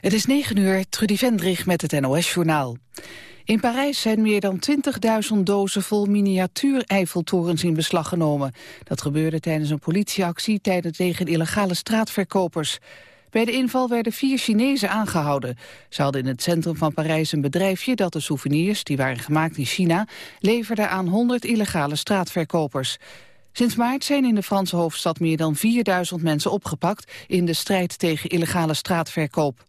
Het is 9 uur, Trudy Vendrig met het NOS-journaal. In Parijs zijn meer dan 20.000 dozen vol miniatuur-Eiffeltorens in beslag genomen. Dat gebeurde tijdens een politieactie tijdens tegen illegale straatverkopers. Bij de inval werden vier Chinezen aangehouden. Ze hadden in het centrum van Parijs een bedrijfje dat de souvenirs, die waren gemaakt in China, leverde aan 100 illegale straatverkopers. Sinds maart zijn in de Franse hoofdstad meer dan 4000 mensen opgepakt in de strijd tegen illegale straatverkoop.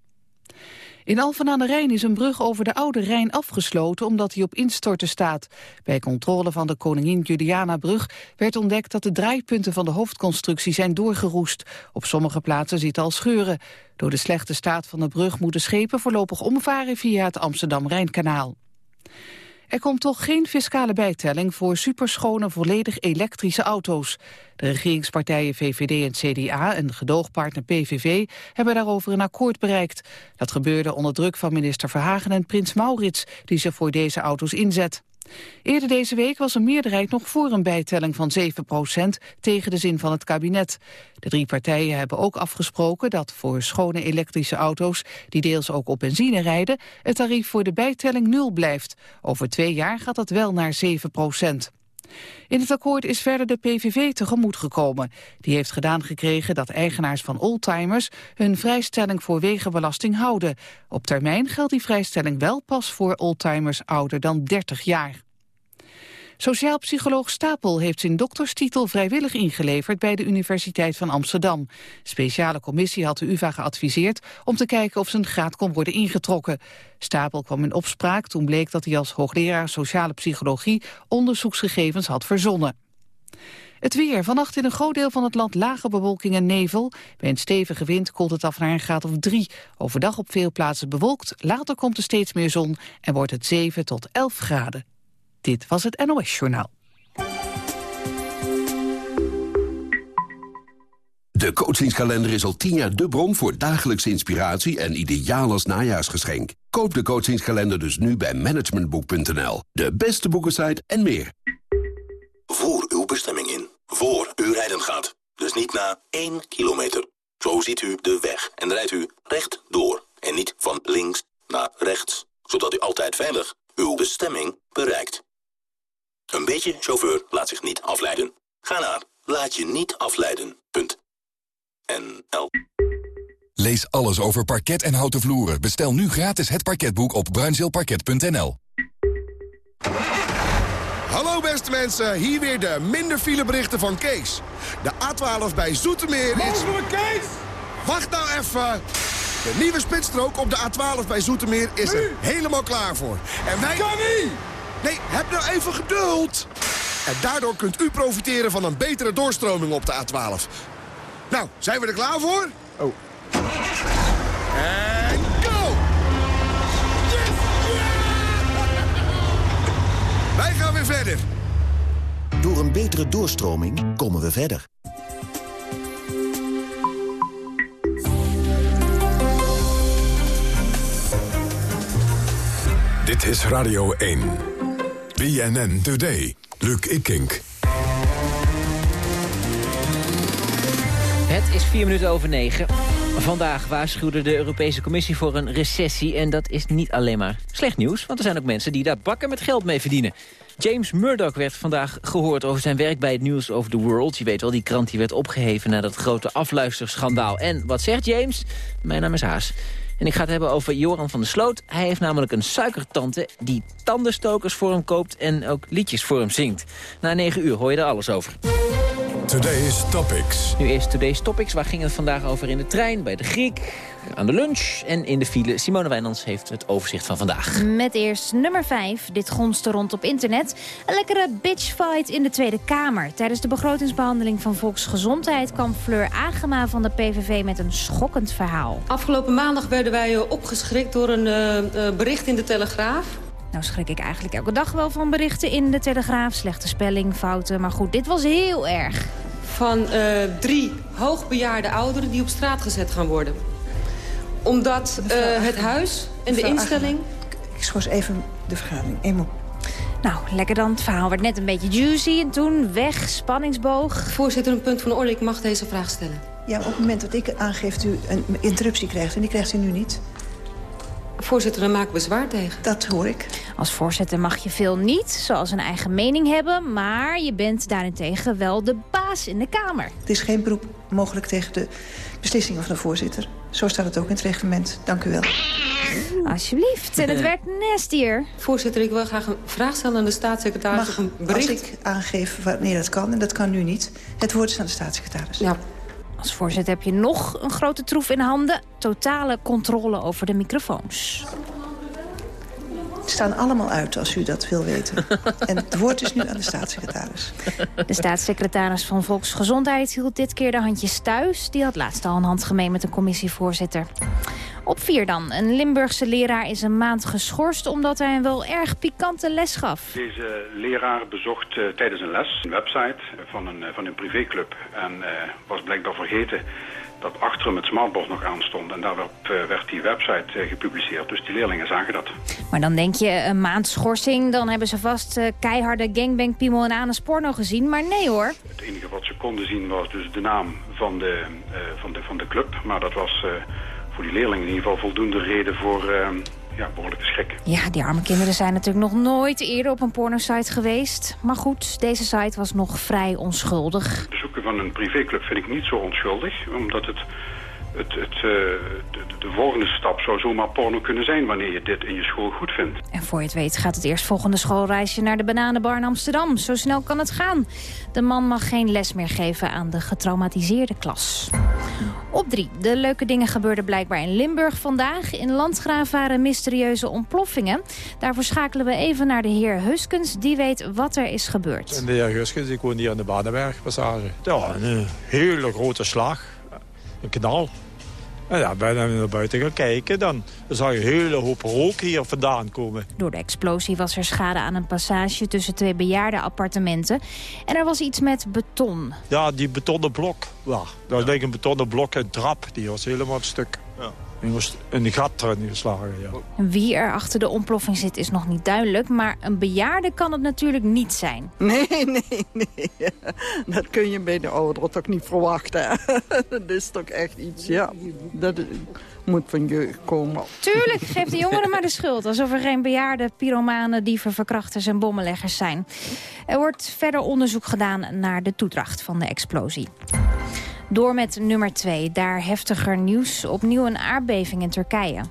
In Alphen aan de Rijn is een brug over de Oude Rijn afgesloten omdat hij op instorten staat. Bij controle van de Koningin Juliana-brug werd ontdekt dat de draaipunten van de hoofdconstructie zijn doorgeroest. Op sommige plaatsen zitten al scheuren. Door de slechte staat van de brug moeten schepen voorlopig omvaren via het Amsterdam-Rijnkanaal. Er komt toch geen fiscale bijtelling voor superschone volledig elektrische auto's. De regeringspartijen VVD en CDA en gedoogpartner PVV hebben daarover een akkoord bereikt. Dat gebeurde onder druk van minister Verhagen en prins Maurits, die zich voor deze auto's inzet. Eerder deze week was een meerderheid nog voor een bijtelling van 7% tegen de zin van het kabinet. De drie partijen hebben ook afgesproken dat voor schone elektrische auto's, die deels ook op benzine rijden, het tarief voor de bijtelling nul blijft. Over twee jaar gaat dat wel naar 7 in het akkoord is verder de PVV tegemoet gekomen. Die heeft gedaan gekregen dat eigenaars van oldtimers hun vrijstelling voor wegenbelasting houden. Op termijn geldt die vrijstelling wel pas voor oldtimers ouder dan 30 jaar. Sociaal psycholoog Stapel heeft zijn dokterstitel vrijwillig ingeleverd bij de Universiteit van Amsterdam. speciale commissie had de UvA geadviseerd om te kijken of zijn graad kon worden ingetrokken. Stapel kwam in opspraak toen bleek dat hij als hoogleraar sociale psychologie onderzoeksgegevens had verzonnen. Het weer. Vannacht in een groot deel van het land lage bewolking en nevel. Bij een stevige wind koelt het af naar een graad of drie. Overdag op veel plaatsen bewolkt. Later komt er steeds meer zon en wordt het 7 tot 11 graden. Dit was het NOS Journaal. De coachingskalender is al tien jaar de bron voor dagelijkse inspiratie en ideaal als najaarsgeschenk. Koop de coachingskalender dus nu bij managementboek.nl. De beste boekensite en meer. Voer uw bestemming in. Voor u rijden gaat. Dus niet na één kilometer. Zo ziet u de weg en rijdt u recht door. En niet van links naar rechts. Zodat u altijd veilig uw bestemming bereikt. Een beetje chauffeur laat zich niet afleiden. Ga naar laat je niet afleiden. Punt. NL. Lees alles over parket en houten vloeren. Bestel nu gratis het parketboek op bruinzeelparket.nl. Hallo beste mensen, hier weer de minder fileberichten van Kees. De A12 bij Zoetermeer is... Kees! Wacht nou even! De nieuwe spitsstrook op de A12 bij Zoetermeer is er helemaal klaar voor. En wij... Kan niet! Nee, heb nou even geduld. En daardoor kunt u profiteren van een betere doorstroming op de A12. Nou, zijn we er klaar voor? Oh. En go! Yes! Wij gaan weer verder. Door een betere doorstroming komen we verder. Dit is Radio 1. BNN Today. Luc Ikink. Het is vier minuten over negen. Vandaag waarschuwde de Europese Commissie voor een recessie. En dat is niet alleen maar slecht nieuws. Want er zijn ook mensen die daar bakken met geld mee verdienen. James Murdoch werd vandaag gehoord over zijn werk bij het News of the World. Je weet wel, die krant die werd opgeheven na dat grote afluisterschandaal. En wat zegt James? Mijn naam is Haas. En ik ga het hebben over Joran van der Sloot. Hij heeft namelijk een suikertante die tandenstokers voor hem koopt... en ook liedjes voor hem zingt. Na negen uur hoor je er alles over. Today's Topics. Nu eerst Today's Topics. Waar ging het vandaag over in de trein, bij de Griek, aan de lunch en in de file? Simone Wijnands heeft het overzicht van vandaag. Met eerst nummer 5. Dit gonste rond op internet. Een lekkere bitchfight in de Tweede Kamer. Tijdens de begrotingsbehandeling van Volksgezondheid... kwam Fleur Agema van de PVV met een schokkend verhaal. Afgelopen maandag werden wij eh, opgeschrikt door een uh, bericht in de Telegraaf. Nou schrik ik eigenlijk elke dag wel van berichten in de Telegraaf. Slechte spelling, fouten. Maar goed, dit was heel erg. Van uh, drie hoogbejaarde ouderen die op straat gezet gaan worden. Omdat uh, het huis en de instelling... Ik schors even de vergadering. Eenmaal. Nou, lekker dan. Het verhaal werd net een beetje juicy en toen weg, spanningsboog. Voorzitter, een punt van orde. Ik mag deze vraag stellen. Ja, op het moment dat ik aangeef u een interruptie krijgt... en die krijgt u nu niet... Voorzitter, daar maak ik bezwaar tegen. Dat hoor ik. Als voorzitter mag je veel niet, zoals een eigen mening hebben... maar je bent daarentegen wel de baas in de Kamer. Het is geen beroep mogelijk tegen de beslissingen van de voorzitter. Zo staat het ook in het reglement. Dank u wel. Alsjeblieft. En het werd nastier. Voorzitter, ik wil graag een vraag stellen aan de staatssecretaris... Mag, een als bericht... ik aangeef wanneer dat kan, en dat kan nu niet... het woord is aan de staatssecretaris. Ja, Als voorzitter heb je nog een grote troef in handen. Totale controle over de microfoons. Het staan allemaal uit als u dat wil weten. en het woord is nu aan de staatssecretaris. De staatssecretaris van Volksgezondheid hield dit keer de handjes thuis. Die had laatst al een hand gemeen met een commissievoorzitter. Op vier dan. Een Limburgse leraar is een maand geschorst... omdat hij een wel erg pikante les gaf. Deze leraar bezocht eh, tijdens een les een website van een, eh, van een privéclub. En eh, was blijkbaar vergeten dat achter hem het smartboard nog aanstond. En daarop eh, werd die website eh, gepubliceerd. Dus die leerlingen zagen dat. Maar dan denk je, een maand schorsing... dan hebben ze vast eh, keiharde gangbang, piemel en anus porno gezien. Maar nee hoor. Het enige wat ze konden zien was dus de naam van de, van de, van de club. Maar dat was voor die leerlingen in ieder geval voldoende reden voor ja, behoorlijke schrik. Ja, die arme kinderen zijn natuurlijk nog nooit eerder op een pornosite geweest. Maar goed, deze site was nog vrij onschuldig. Het bezoeken van een privéclub vind ik niet zo onschuldig. Omdat het, het, het, eh, de, de volgende stap zou zomaar porno kunnen zijn... wanneer je dit in je school goed vindt. En voor je het weet gaat het eerstvolgende schoolreisje naar de Bananenbar in Amsterdam. Zo snel kan het gaan. De man mag geen les meer geven aan de getraumatiseerde klas. Op drie. De leuke dingen gebeurden blijkbaar in Limburg vandaag. In Landgraaf waren mysterieuze ontploffingen. Daarvoor schakelen we even naar de heer Huskens. Die weet wat er is gebeurd. En de heer Guskens, ik woon hier aan de Banenbergpassage. Ja, een eh, hele grote slag. Een knal. En ja, ben ik naar buiten gaan kijken, dan zag je een hele hoop rook hier vandaan komen. Door de explosie was er schade aan een passage tussen twee bejaarde appartementen. En er was iets met beton. Ja, die betonnen blok. Ja, dat leek een betonnen blok en trap. Die was helemaal een stuk. Ja. Die was in gat erin geslagen, ja. En Wie er achter de ontploffing zit is nog niet duidelijk. Maar een bejaarde kan het natuurlijk niet zijn. Nee, nee, nee. Dat kun je bij de ouderen toch niet verwachten. Dat is toch echt iets, ja. Dat moet van jeugd komen. Tuurlijk, geef de jongeren maar de schuld. Alsof er geen bejaarde pyromanen, dieven, verkrachters en bommenleggers zijn. Er wordt verder onderzoek gedaan naar de toedracht van de explosie. Door met nummer 2. Daar heftiger nieuws. Opnieuw een aardbeving in Turkije.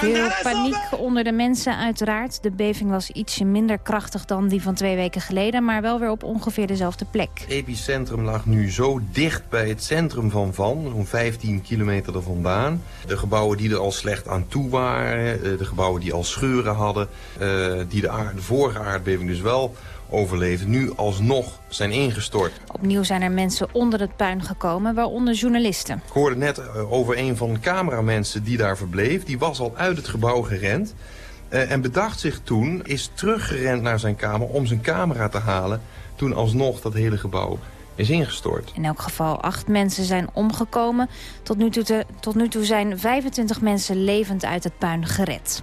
Veel paniek onder de mensen uiteraard. De beving was ietsje minder krachtig dan die van twee weken geleden... maar wel weer op ongeveer dezelfde plek. Het epicentrum lag nu zo dicht bij het centrum van Van, zo'n 15 kilometer er vandaan. De gebouwen die er al slecht aan toe waren, eh, de gebouwen die al scheuren hadden... eh, die de, aard- de vorige aardbeving dus wel overleefden, nu alsnog zijn ingestort. Opnieuw zijn er mensen onder het puin gekomen, waaronder journalisten. Ik hoorde net eh, over een van de cameramensen die daar verbleef. Die was al uit het gebouw gerend. eh, en bedacht zich toen, is teruggerend naar zijn kamer om zijn camera te halen. Toen alsnog dat hele gebouw is ingestort. In elk geval acht mensen zijn omgekomen. Tot nu toe, te- tot nu toe zijn 25 mensen levend uit het puin gered.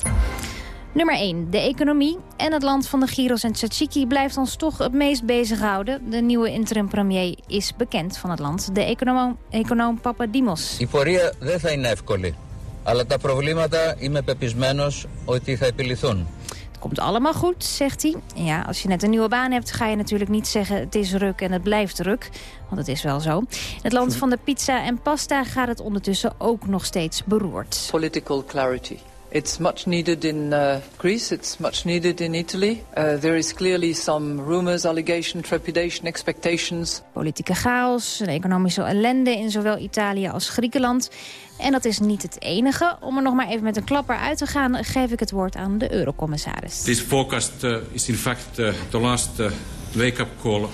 Nummer 1. De economie en het land van de gyros en tzatziki blijft ons toch het meest bezighouden. De nieuwe interim-premier is bekend van het land. De econoom, econoom Papadimos. Η πορεία δεν θα είναι εύκολη. Αλλά τα προβλήματα είμαι πεπισμένος ότι θα επιληθούν. Het komt allemaal goed, zegt hij. Ja, als je net een nieuwe baan hebt, ga je natuurlijk niet zeggen... het is ruk en het blijft ruk. Want het is wel zo. In het land van de pizza en pasta gaat het ondertussen ook nog steeds beroerd. political clarity. It's much needed in uh, Greece, it's much needed in Italy. Uh, there is clearly some rumors, allegation, trepidation, expectations. Politieke chaos, een economische ellende in zowel Italië als Griekenland. En dat is niet het enige. Om er nog maar even met een klapper uit te gaan... geef ik het woord aan de eurocommissaris. This forecast uh, is in fact uh, the last uh, wake-up call.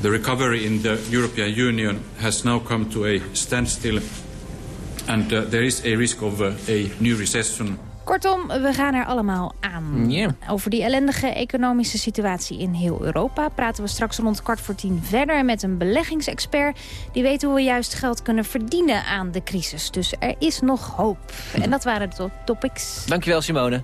The recovery in the European Union has now come to a standstill. And uh, there is a risk of uh, a new recession. Kortom, we gaan er allemaal aan. Ja. Over die ellendige economische situatie in heel Europa... praten we straks rond kwart voor tien verder met een beleggingsexpert... die weet hoe we juist geld kunnen verdienen aan de crisis. Dus er is nog hoop. En dat waren de to- topics. Dankjewel, Simone.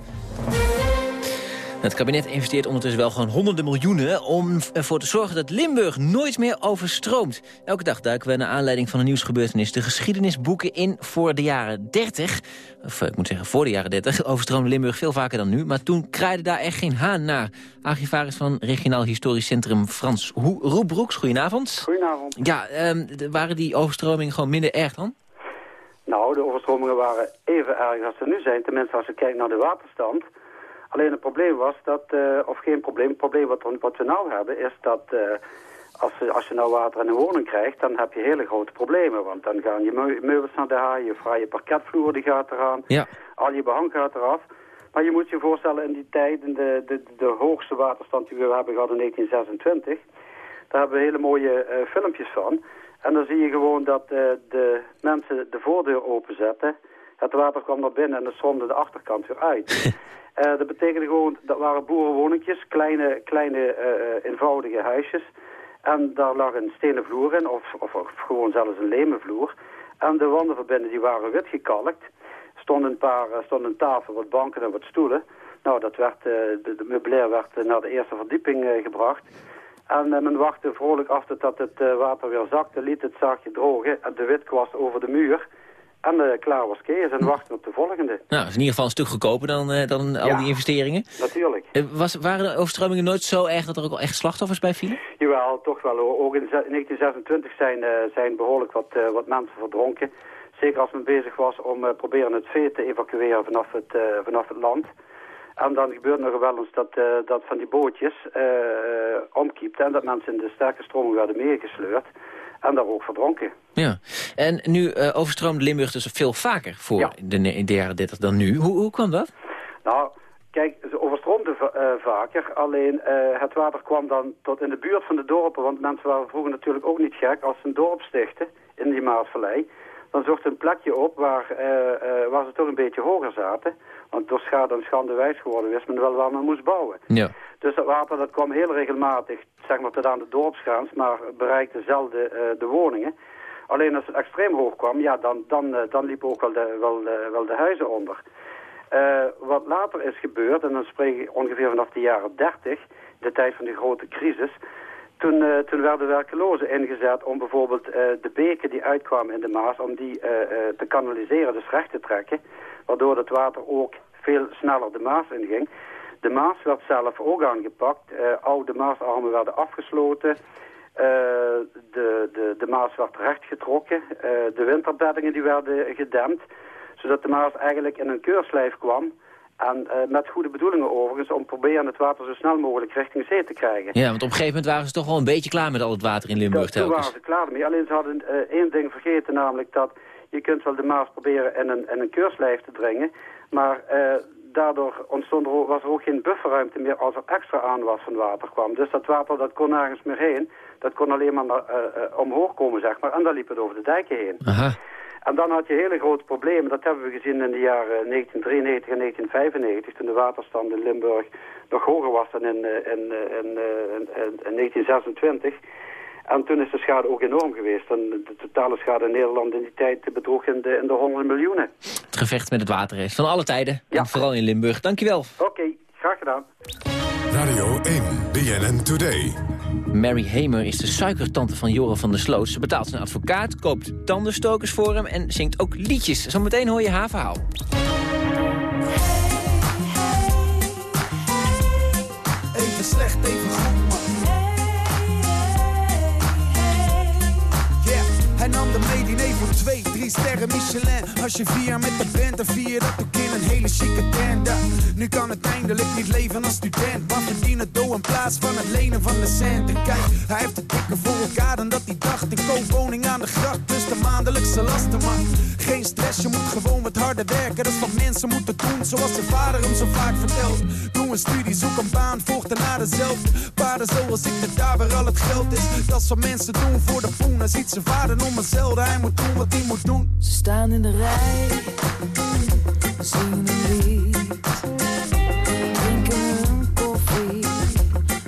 Het kabinet investeert ondertussen wel gewoon honderden miljoenen... om ervoor te zorgen dat Limburg nooit meer overstroomt. Elke dag duiken we naar aanleiding van een nieuwsgebeurtenis... de geschiedenisboeken in voor de jaren 30. Of ik moet zeggen, voor de jaren 30 overstroomde Limburg veel vaker dan nu. Maar toen kraaide daar echt geen haan naar. Archivaris van Regionaal Historisch Centrum Frans Roebroeks, goedenavond. Goedenavond. Ja, um, waren die overstromingen gewoon minder erg dan? Nou, de overstromingen waren even erg als ze nu zijn. Tenminste, als je kijkt naar de waterstand... Alleen het probleem was dat, uh, of geen probleem, het probleem wat, wat we nou hebben is dat uh, als, als je nou water in een woning krijgt, dan heb je hele grote problemen. Want dan gaan je meubels naar de haai, je vrije parketvloer die gaat eraan, ja. al je behang gaat eraf. Maar je moet je voorstellen in die tijd, in de, de, de hoogste waterstand die we hebben gehad in 1926, daar hebben we hele mooie uh, filmpjes van. En dan zie je gewoon dat de mensen de voordeur openzetten. Het water kwam naar binnen en het stroomde de achterkant weer uit. Uh, dat betekende gewoon, dat waren boerenwoningjes, kleine, kleine uh, eenvoudige huisjes. En daar lag een stenen vloer in, of, of, of gewoon zelfs een lemen vloer. En de wanden van binnen die waren wit gekalkt. Stonden een paar, stonden een tafel, wat banken en wat stoelen. Nou, dat werd, de, de meubilair werd naar de eerste verdieping gebracht. En men wachtte vrolijk af tot het water weer zakte, liet het zaakje drogen en de witkwast over de muur. En klaar was Kees en wachten op de volgende. Nou, dat is in ieder geval een stuk goedkoper dan, uh, dan al die investeringen. natuurlijk. Uh, was, waren de overstromingen nooit zo erg dat er ook al echt slachtoffers bij vielen? Jawel, toch wel. Hoor. Ook in 1926 zijn, zijn behoorlijk wat, wat mensen verdronken. Zeker als men bezig was om proberen het vee te evacueren vanaf het, vanaf het land. En dan gebeurt nog wel eens dat, dat van die bootjes omkiepten en dat mensen in de sterke stroming werden meegesleurd en daar ook verdronken. Ja, en nu uh, overstroomde Limburg dus veel vaker voor ja. de, in de jaren 30 dan nu. Hoe, hoe kwam dat? Nou, kijk, ze overstroomden uh, vaker. Alleen uh, het water kwam dan tot in de buurt van de dorpen. Want mensen waren vroeger natuurlijk ook niet gek. Als ze een dorp stichten in die Maasvallei... dan zochten ze een plekje op waar, waar ze toch een beetje hoger zaten. Want door schade en schande wijs geworden wist men wel waar men moest bouwen. Ja. Dus dat water dat kwam heel regelmatig, zeg maar tot aan de dorpsgrens, maar bereikte zelden uh, de woningen. Alleen als het extreem hoog kwam, ja, dan, dan, uh, dan liepen ook wel de, wel, uh, wel de huizen onder. wat later is gebeurd, en dan spreek ik ongeveer vanaf de jaren 30, de tijd van die grote crisis, toen, toen werden werkelozen ingezet om bijvoorbeeld de beken die uitkwamen in de Maas, om die te kanaliseren, dus recht te trekken, waardoor het water ook veel sneller de Maas inging. De Maas werd zelf ook aangepakt. Uh, oude Maasarmen werden afgesloten. Uh, de, de, de Maas werd rechtgetrokken. Uh, de winterbeddingen die werden gedempt. Zodat de Maas eigenlijk in een keurslijf kwam. En met goede bedoelingen overigens om proberen het water zo snel mogelijk richting zee te krijgen. Ja, want op een gegeven moment waren ze toch wel een beetje klaar met al het water in Limburg Toen waren ze klaar mee. Alleen ze hadden één ding vergeten, namelijk dat je kunt wel de Maas proberen in een, in een keurslijf te dringen. Maar daardoor ontstond er, was er ook geen bufferruimte meer als er extra aanwas van water kwam. Dus dat water dat kon nergens meer heen. Dat kon alleen maar naar, uh, uh, omhoog komen, zeg maar. En dan liep het over de dijken heen. Aha. En dan had je hele grote problemen. Dat hebben we gezien in de jaren 1993 en 1995... toen de waterstand in Limburg nog hoger was dan in, in, in, in 1926... En toen is de schade ook enorm geweest. En de totale schade in Nederland in die tijd bedroeg in de, in de honderden miljoenen. Het gevecht met het water is van alle tijden. Ja. En vooral in Limburg. Dankjewel. Oké, okay, graag gedaan. Radio 1, BNN Today. Mary Hamer is de suikertante van Joran van der Sloot. Ze betaalt zijn advocaat, koopt tandenstokers voor hem en zingt ook liedjes. Zometeen hoor je haar verhaal. Even slecht, even goed. Twee, drie sterren Michelin. Als je vier met de band, dan vier je dat ook in een hele chique tenda. Nu kan het eindelijk niet leven als student. Maar verdienen dough in plaats van het lenen van de centen. Kijk, hij heeft het dikker voor elkaar dan dat hij dacht. Ik koop woning aan de gracht, dus de maandelijkse lasten. Maar geen stress, je moet gewoon wat harder werken. Dat is wat mensen moeten doen, zoals zijn vader hem zo vaak vertelt. Doe een studie, zoek een baan, volg daarna dezelfde. Paarden zoals ik, dat daar waar al het geld is. Dat is wat mensen doen voor de poen. Ziet zijn vader om hetzelfde, hij moet doen wat ze staan in de rij, zien een lied. Drinken een koffie,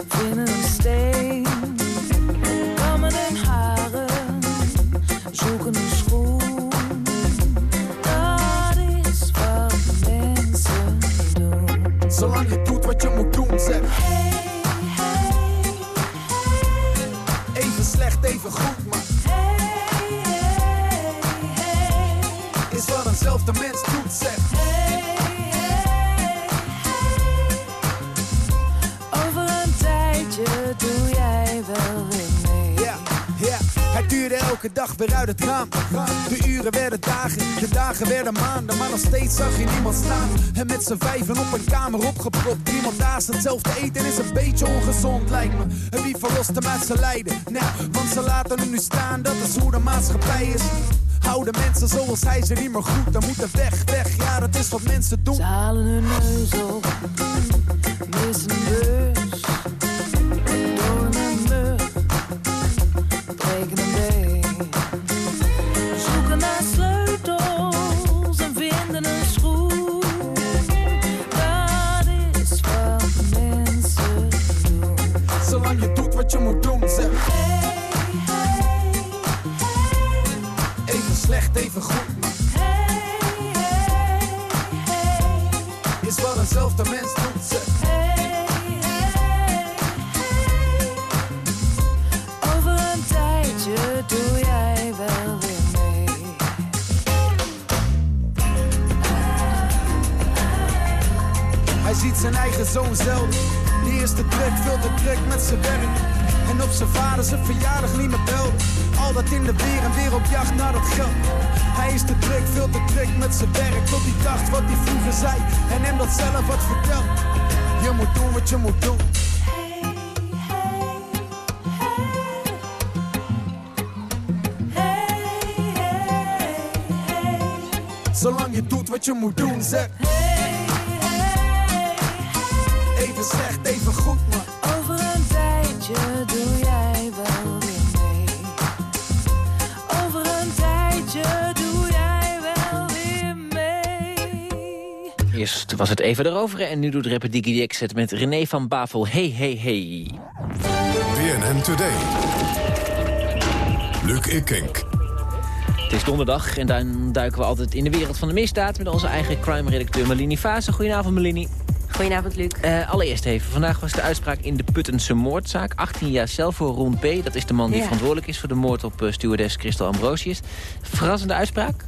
vinden een steen. Kammen en haren, zoeken een schoen. Dat is wat mensen doen. Zolang je doet wat je moet doen, zeg. Hey, hey, hey. Even slecht, even goed. Elke dag weer uit het raam. De uren werden dagen, de dagen werden maanden. Maar nog steeds zag je niemand staan. En met z'n vijven op een kamer opgepropt. Iemand naast hetzelfde eten is een beetje ongezond, lijkt me. En wie verlost hem uit zijn lijden? Nou, want ze laten nu staan, dat is hoe de maatschappij is. Houden mensen zoals hij ze niet meer goed. Dan moeten weg, weg, ja, dat is wat mensen doen. Ze hun neus op, zoon zelden. Die eerste druk, veel te druk met zijn werk. En op zijn vader zijn verjaardag niet meer belt. Al dat in de weer en weer op jacht naar dat geld. Hij is te druk, veel te druk met zijn werk. Tot hij dacht wat hij vroeger zei. En hem dat zelf wat vertelt. Je moet doen wat je moet doen. Zolang je doet wat je moet doen, zeg. Even slecht, even goed, maar. Over een tijdje doe jij wel weer mee. Over een tijdje doe jij wel weer mee. Eerst was het even erover en nu doet rapper Diggy Dix het met René van Bavel. Hey, hey, hey. BNN Today. Luc Ikink. Het is donderdag en dan duiken we altijd in de wereld van de misdaad... met onze eigen crime-redacteur Malini Fase. Goedenavond, Malini. Goedenavond, Luc. Eh, allereerst even, vandaag was de uitspraak in de Puttense moordzaak. 18 jaar cel voor Ron P. Dat is de man die Ja. verantwoordelijk is voor de moord op uh, stewardess Christel Ambrosius. Verrassende uitspraak?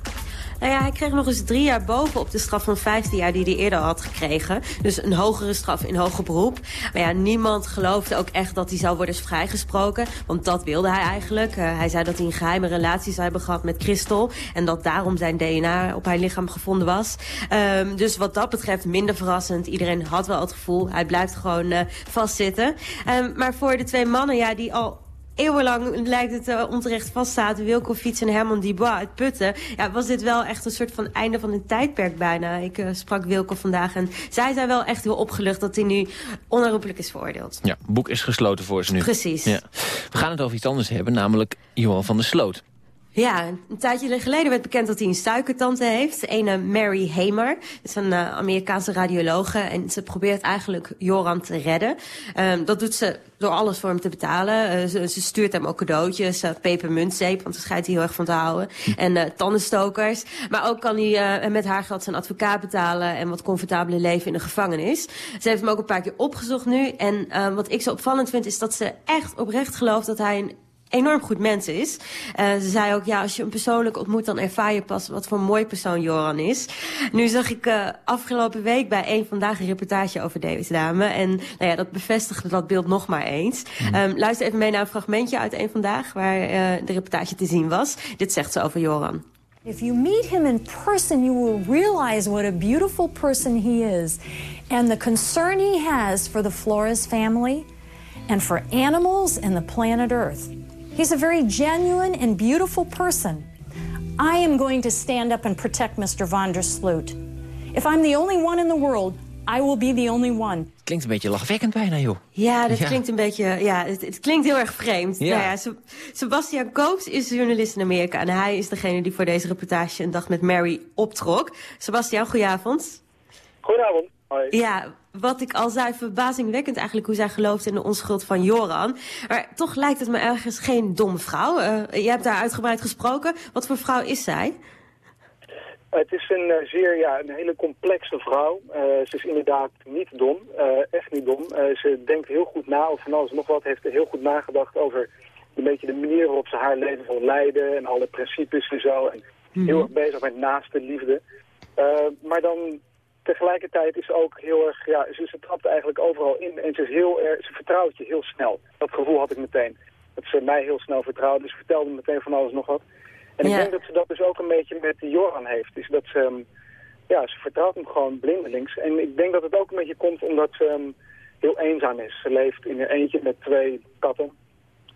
Nou ja, hij kreeg nog eens drie jaar boven op de straf van 15 jaar die hij eerder had gekregen. Dus een hogere straf in hoger beroep. Maar ja, niemand geloofde ook echt dat hij zou worden vrijgesproken. Want dat wilde hij eigenlijk. Uh, hij zei dat hij een geheime relatie zou hebben gehad met Christel. En dat daarom zijn DNA op haar lichaam gevonden was. Um, dus wat dat betreft minder verrassend. Iedereen had wel het gevoel, hij blijft gewoon uh, vastzitten. Um, maar voor de twee mannen, ja, die al eeuwenlang lijkt het uh, onterecht vastzaten. Wilco Fiets en Herman Dubois uit Putten. Ja, was dit wel echt een soort van einde van een tijdperk bijna. Ik uh, sprak Wilco vandaag en zij zijn wel echt heel opgelucht dat hij nu onherroepelijk is veroordeeld. Ja, boek is gesloten voor ze nu. Precies. Ja. We gaan het over iets anders hebben, namelijk Johan van der Sloot. Ja, een tijdje geleden werd bekend dat hij een suikertante heeft. Een Mary Hamer. Dat is een uh, Amerikaanse radiologe. En ze probeert eigenlijk Joran te redden. Um, dat doet ze door alles voor hem te betalen. Uh, ze, ze, stuurt hem ook cadeautjes. Uh, pepermuntzeep, want daar schijnt hij heel erg van te houden. En uh, tandenstokers. Maar ook kan hij met haar geld zijn advocaat betalen... en wat comfortabele leven in de gevangenis. Ze heeft hem ook een paar keer opgezocht nu. En wat ik zo opvallend vind, is dat ze echt oprecht gelooft... dat hij een enorm goed mens is. Uh, ze zei ook, ja, als je hem persoonlijk ontmoet... dan ervaar je pas wat voor een mooi persoon Joran is. Nu zag ik uh, afgelopen week bij één Vandaag een reportage over deze dame. En nou ja, dat bevestigde dat beeld nog maar eens. Mm. Um, luister even mee naar een fragmentje uit één Vandaag... waar uh, de reportage te zien was. Dit zegt ze over Joran. If you meet him in person, you will realize what a beautiful person he is. And the concern he has for the Flores family... and for animals and the planet Earth. He's a very genuine and beautiful person. I am going to stand up and protect Mr. van der Sloot. If I'm the only one in the world, I will be the only one. Klinkt een beetje lachwekkend bijna, joh. Ja, dat ja. klinkt een beetje... Ja, het, het klinkt heel erg vreemd. Ja. Nou ja, Sebastian Koops is journalist in Amerika... en hij is degene die voor deze reportage een dag met Mary optrok. Sebastian, goedenavond. Goedenavond. Hoi. Ja, wat ik al zei, verbazingwekkend eigenlijk hoe zij gelooft in de onschuld van Joran. Maar toch lijkt het me ergens geen domme vrouw. Uh, je hebt daar uitgebreid gesproken. Wat voor vrouw is zij? Het is een uh, zeer, ja, een hele complexe vrouw. Uh, ze is inderdaad niet dom, echt niet dom. ze denkt heel goed na over van alles nog wat, heeft heel goed nagedacht over een beetje de manier waarop ze haar leven wil leiden en alle principes en zo. En Mhm. heel erg bezig met naaste liefde. Eh, maar dan tegelijkertijd is ze ook heel erg, ja, ze, ze trapt eigenlijk overal in en ze, is heel erg, ze vertrouwt je heel snel. Dat gevoel had ik meteen. Dat ze mij heel snel vertrouwde, dus ze vertelde me meteen van alles nog wat. En ik denk dat ze dat dus ook een beetje met Joran heeft. Is dat ze, hem- ja, ze vertrouwt hem gewoon blindelings. En ik denk dat het ook een beetje komt omdat ze ehm, heel eenzaam is. Ze leeft in een eentje met twee katten.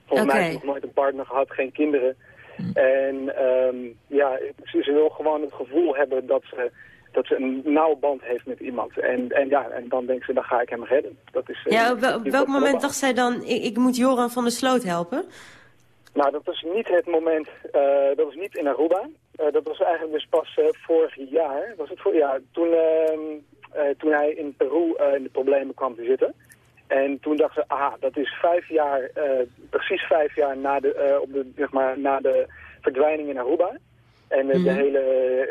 Volgens mij heeft ze nog nooit een partner gehad, geen kinderen. En ehm, ja, ze, ze wil gewoon het gevoel hebben dat ze, dat ze een nauwe band heeft met iemand. En, en ja, en dan denkt ze, dan ga ik hem redden. Dat is, eh, Ja, op, wel- welk moment dacht zij dan, ik, ik moet Joran van der Sloot helpen? Nou, dat was niet het moment, eh, dat was niet in Aruba. Eh, dat was eigenlijk dus pas vorig jaar, was het voor, ja, toen, ehm, eh, toen hij in Peru in de problemen kwam te zitten. En toen dacht ze, aha, dat is vijf jaar, precies vijf jaar na de, op de, zeg maar, na de verdwijning in Aruba. En eh, de Mhm. hele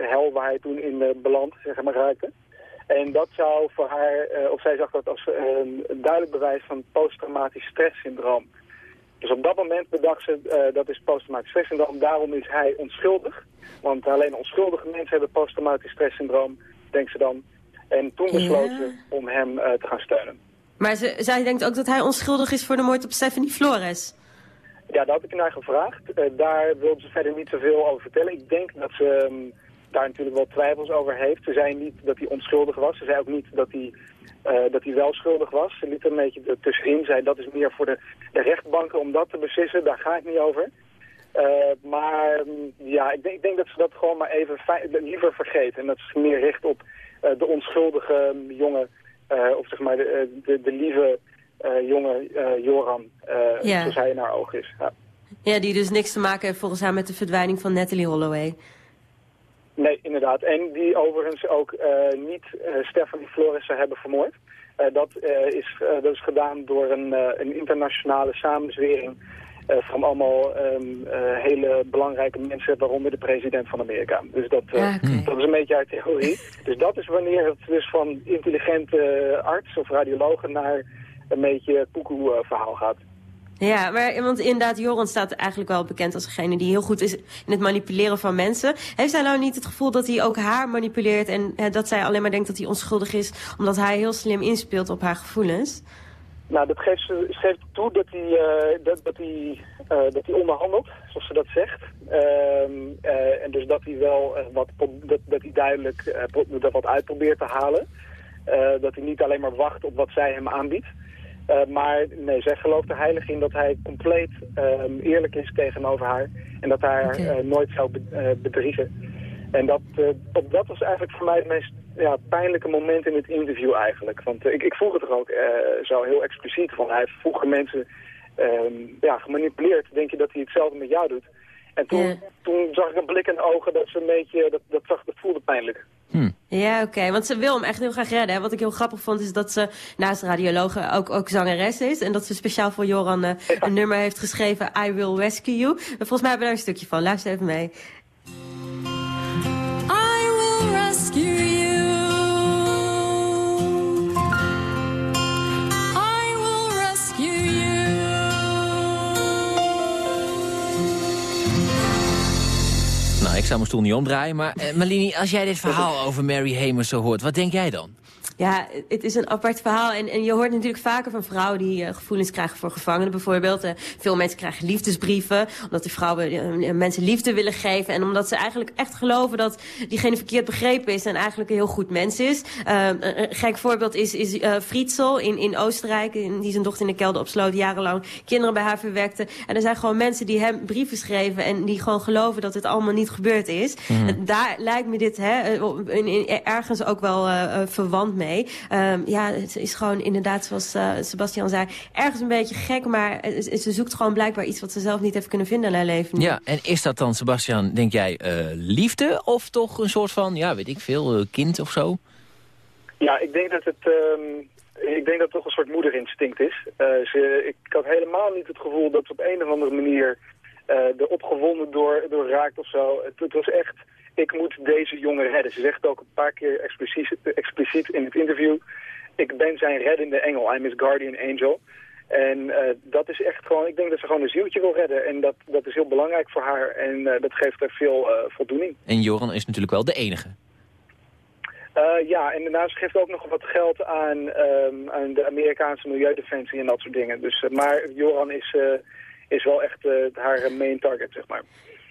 hel waar hij toen in eh, beland, zeg maar, raakte. En dat zou voor haar, eh, of zij zag dat als eh, een duidelijk bewijs van posttraumatisch stresssyndroom. Dus op dat moment bedacht ze, eh, dat is posttraumatisch stresssyndroom, daarom is hij onschuldig. Want alleen onschuldige mensen hebben posttraumatisch stresssyndroom, denkt ze dan. En toen besloot Ja. ze om hem eh, te gaan steunen. Maar ze, zij denkt ook dat hij onschuldig is voor de moord op Stephanie Flores. Ja, daar heb ik naar gevraagd. Eh, daar wilde ze verder niet zoveel over vertellen. Ik denk dat ze ehm, daar natuurlijk wel twijfels over heeft. Ze zei niet dat hij onschuldig was. Ze zei ook niet dat hij, eh, dat hij wel schuldig was. Ze liet een beetje er tussenin. Zei dat is meer voor de, de rechtbanken om dat te beslissen. Daar ga ik niet over. Eh, maar mm, ja, ik denk, ik denk dat ze dat gewoon maar even liever vergeet. En dat ze meer richt op de onschuldige mm, jongen. of zeg maar de, de, lieve jonge eh, Joran. eh, Ja. Zoals hij in haar ogen is. Ja. Ja, die dus niks te maken heeft volgens haar met de verdwijning van Natalie Holloway. Nee, inderdaad. En die overigens ook eh, niet eh, Stephanie Flores zou hebben vermoord. Eh, dat, eh, is, eh, dat is gedaan door een, eh, een internationale samenzwering eh, van allemaal ehm, eh, hele belangrijke mensen, waaronder de president van Amerika. Dus dat, eh, Ja, oké. dat is een beetje haar theorie. Dus dat is wanneer het dus van intelligente arts of radiologen naar een beetje koekoe verhaal gaat. Ja, maar want inderdaad, Joran staat eigenlijk wel bekend als degene die heel goed is in het manipuleren van mensen. Heeft zij nou niet het gevoel dat hij ook haar manipuleert en eh, dat zij alleen maar denkt dat hij onschuldig is, omdat hij heel slim inspeelt op haar gevoelens? Nou, dat geeft geeft toe dat hij, eh, dat, dat, hij, eh, dat hij onderhandelt, zoals ze dat zegt. Ehm, eh, en dus dat hij wel wat, dat, dat hij duidelijk dat wat uitprobeert te halen. Dat hij niet alleen maar wacht op wat zij hem aanbiedt. Eh, maar nee, zij gelooft er heilig in dat hij compleet ehm, eerlijk is tegenover haar. En dat hij haar eh, nooit zou be- eh, bedriegen. En dat, op, dat was eigenlijk voor mij het meest ja, pijnlijke moment in het interview eigenlijk. Want ik, ik vroeg het er ook zo heel expliciet van. Hij heeft vroeger mensen ehm, ja, gemanipuleerd. Denk je dat hij hetzelfde met jou doet? En toen, Ja. toen zag ik een blik in de ogen dat ze een beetje, dat, dat, zag, dat voelde pijnlijk. Ja, oké. Want ze wil hem echt heel graag redden. hè. Wat ik heel grappig vond is dat ze naast radiologe ook, ook zangeres is. En dat ze speciaal voor Joran eh, een nummer heeft geschreven, I Will Rescue You. En volgens mij hebben we daar een stukje van. Luister even mee. Ik zou mijn stoel niet omdraaien. Maar eh, Malini, als jij dit verhaal over Mary Hamers zo hoort, wat denk jij dan? Ja, het is een apart verhaal. En, en je hoort natuurlijk vaker van vrouwen die eh, gevoelens krijgen voor gevangenen bijvoorbeeld. Eh, veel mensen krijgen liefdesbrieven, omdat die vrouwen eh, mensen liefde willen geven. En omdat ze eigenlijk echt geloven dat diegene verkeerd begrepen is en eigenlijk een heel goed mens is. Eh, een, gek voorbeeld is, is Frietsel in, in Oostenrijk, in, die zijn dochter in de kelder opsloot, jarenlang kinderen bij haar verwekte. En er zijn gewoon mensen die hem brieven schreven en die gewoon geloven dat het allemaal niet gebeurd is. Mhm. Daar lijkt me dit hè, in, in- ergens ook wel verwant mee. Ehm, ja, het is gewoon inderdaad, zoals eh, Sebastian zei, ergens een beetje gek, maar ze zoekt gewoon blijkbaar iets wat ze zelf niet heeft kunnen vinden in haar leven. Ja, en is dat dan, Sebastian, denk jij, eh, liefde? Of toch een soort van, ja, weet ik veel, eh, kind of zo? Ja, ik denk dat het, ehm, ik denk dat het toch een soort moederinstinct is. Eh, ze, ik had helemaal niet het gevoel dat ze op een of andere manier eh er opgewonden door, door raakt of zo. Het, het was echt, ik moet deze jongen redden. Ze zegt ook een paar keer expliciet, expliciet in het interview, ik ben zijn reddende engel, I'm his guardian angel. En eh, dat is echt gewoon, ik denk dat ze gewoon een zieltje wil redden. En dat, dat is heel belangrijk voor haar. En eh, dat geeft haar veel eh, voldoening. En Joran is natuurlijk wel de enige. Ja, en daarnaast geeft ook nog wat geld aan, ehm, aan de Amerikaanse milieudefensie en dat soort dingen. Dus, maar Joran is, is wel echt haar main target, zeg maar.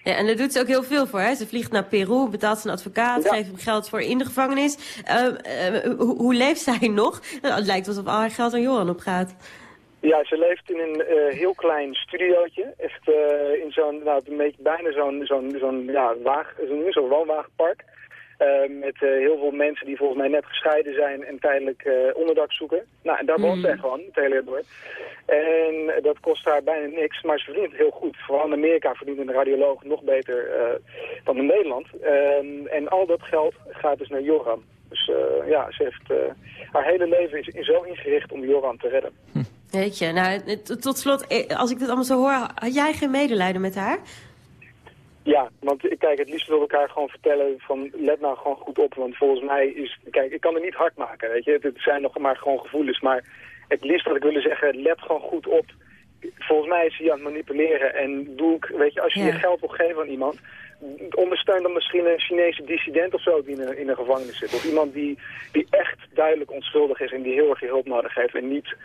Ja, en daar doet ze ook heel veel voor. Hè? Ze vliegt naar Peru, betaalt zijn advocaat, geeft hem geld voor in de gevangenis. Uh, uh, hoe, hoe leeft zij nog? Nou, het lijkt alsof al haar geld aan Joran opgaat. Ja, ze leeft in een uh, heel klein studiootje. Echt uh, in zo'n, nou, een beetje bijna zo'n, zo'n, zo'n, ja, waag, zo'n, zo'n woonwagenpark. Uh, met heel veel mensen die volgens mij net gescheiden zijn en tijdelijk onderdak zoeken. Nou, en daar woont zij gewoon, het hele jaar door. En dat kost haar bijna niks, maar ze verdient het heel goed. Vooral in Amerika verdient een radioloog nog beter dan in Nederland. Ehm, en al dat geld gaat dus naar Joran. Dus ja, ze heeft, haar hele leven is, is zo ingericht om Joran te redden. Hm. Weet je, nou, tot slot, als ik dit allemaal zo hoor, had jij geen medelijden met haar? Ja, want kijk, het liefst wil elkaar gewoon vertellen van let nou gewoon goed op. Want volgens mij is, kijk, ik kan het niet hard maken, weet je. Het zijn nog maar gewoon gevoelens, maar het liefst wat ik willen zeggen, let gewoon goed op. Volgens mij is hij aan het manipuleren en doe ik, weet je, als je ja. je geld wil geven aan iemand, ondersteun dan misschien een Chinese dissident of zo die in een, in een gevangenis zit. Of iemand die, die echt duidelijk onschuldig is en die heel erg je hulp nodig heeft en niet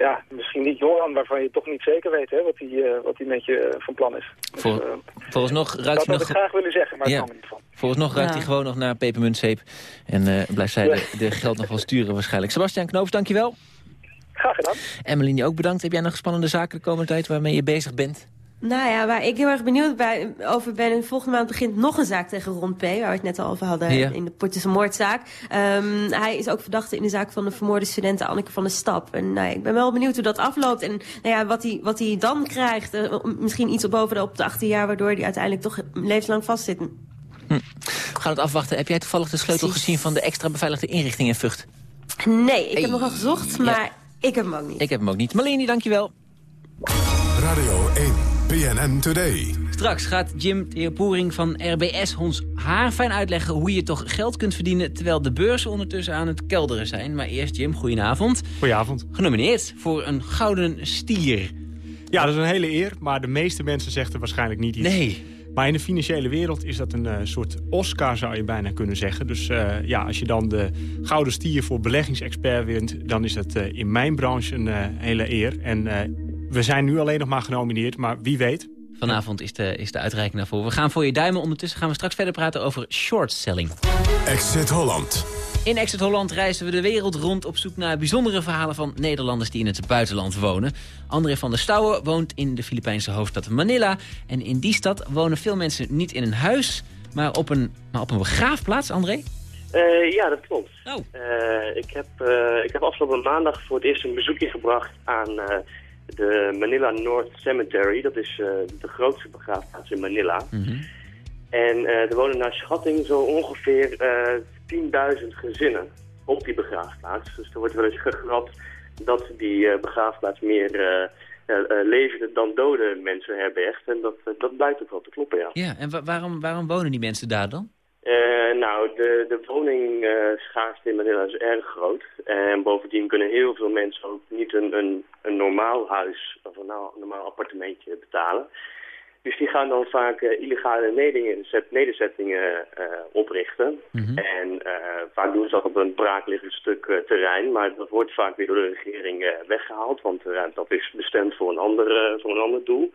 ja, misschien niet Joran, waarvan je toch niet zeker weet hè, wat hij uh, wat hij met je uh, van plan is. Dus, Vol, uh, volgens nog ruikt hij nog... ik graag willen zeggen, maar ja. ik kan er niet van. Volgens nog ruikt ja. hij gewoon nog naar pepermuntzeep. En blijft zij ja. de, de, geld nog wel sturen waarschijnlijk. Sebastian Knoops, dankjewel. Graag gedaan. Emmeline, ook bedankt. Heb jij nog spannende zaken de komende tijd waarmee je bezig bent? Nou ja, waar ik heel erg benieuwd bij, over ben... en volgende maand begint nog een zaak tegen Ron P... waar we het net al over hadden ja. in de Portuse moordzaak. Um, hij is ook verdachte in de zaak van de vermoorde studenten Anneke van der Stap. En nou ja, ik ben wel benieuwd hoe dat afloopt... en nou ja, wat, hij, wat hij dan krijgt. Uh, misschien iets op boven de, op de 18 jaar... waardoor hij uiteindelijk toch levenslang vastzit. Hm. We gaan het afwachten. Heb jij toevallig de sleutel Precies. gezien... van de extra beveiligde inrichting in Vught? Nee, ik hey. heb nog al gezocht, maar ja. ik heb hem ook niet. Ik heb hem ook niet. Malini, dankjewel. Radio 1. BNN Today. Straks gaat Jim Theopoering van RBS ons haarfijn uitleggen... hoe je toch geld kunt verdienen... terwijl de beurzen ondertussen aan het kelderen zijn. Maar eerst, Jim, goedenavond. Goedenavond. Genomineerd voor een gouden stier. Ja, dat is een hele eer, maar de meeste mensen zeggen er waarschijnlijk niet iets. Nee. Maar in de financiële wereld is dat een uh, soort Oscar, zou je bijna kunnen zeggen. Dus uh, ja, als je dan de gouden stier voor beleggingsexpert wint... dan is dat uh, in mijn branche een hele eer. En we zijn nu alleen nog maar genomineerd, maar wie weet. Vanavond is de, is de uitreiking daarvoor. We gaan voor je duimen. Ondertussen gaan we straks verder praten over short selling. Exit Holland. In Exit Holland reizen we de wereld rond op zoek naar bijzondere verhalen van Nederlanders die in het buitenland wonen. André van der Stouwen woont in de Filipijnse hoofdstad Manila. En in die stad wonen veel mensen niet in een huis, maar op een, maar op een begraafplaats, André? Uh, ja, dat klopt. Oh. Uh, ik, heb, uh, ik heb afgelopen maandag voor het eerst een bezoekje gebracht aan de Manila North Cemetery. Dat is uh, de grootste begraafplaats in Manila. Mhm. Mm -hmm. En uh, er wonen naar schatting zo ongeveer uh, 10.000 gezinnen op die begraafplaats. Dus er wordt wel eens gegrapt dat die begraafplaats meer levende dan dode mensen herbergt. En dat, dat blijkt ook wel te kloppen, ja. Ja, en wa waarom, waarom wonen die mensen daar dan? Uh, nou, de, de woningschaarste in Manila is erg groot. En bovendien kunnen heel veel mensen ook niet een, een, een normaal huis of een normaal appartementje betalen. Dus die gaan dan vaak uh, illegale nederzettingen oprichten. Mhm. Mm -hmm. En vaak doen ze dat op een braakliggend stuk terrein. Maar dat wordt vaak weer door de regering weggehaald. Want dat is bestemd voor een ander, voor een ander doel.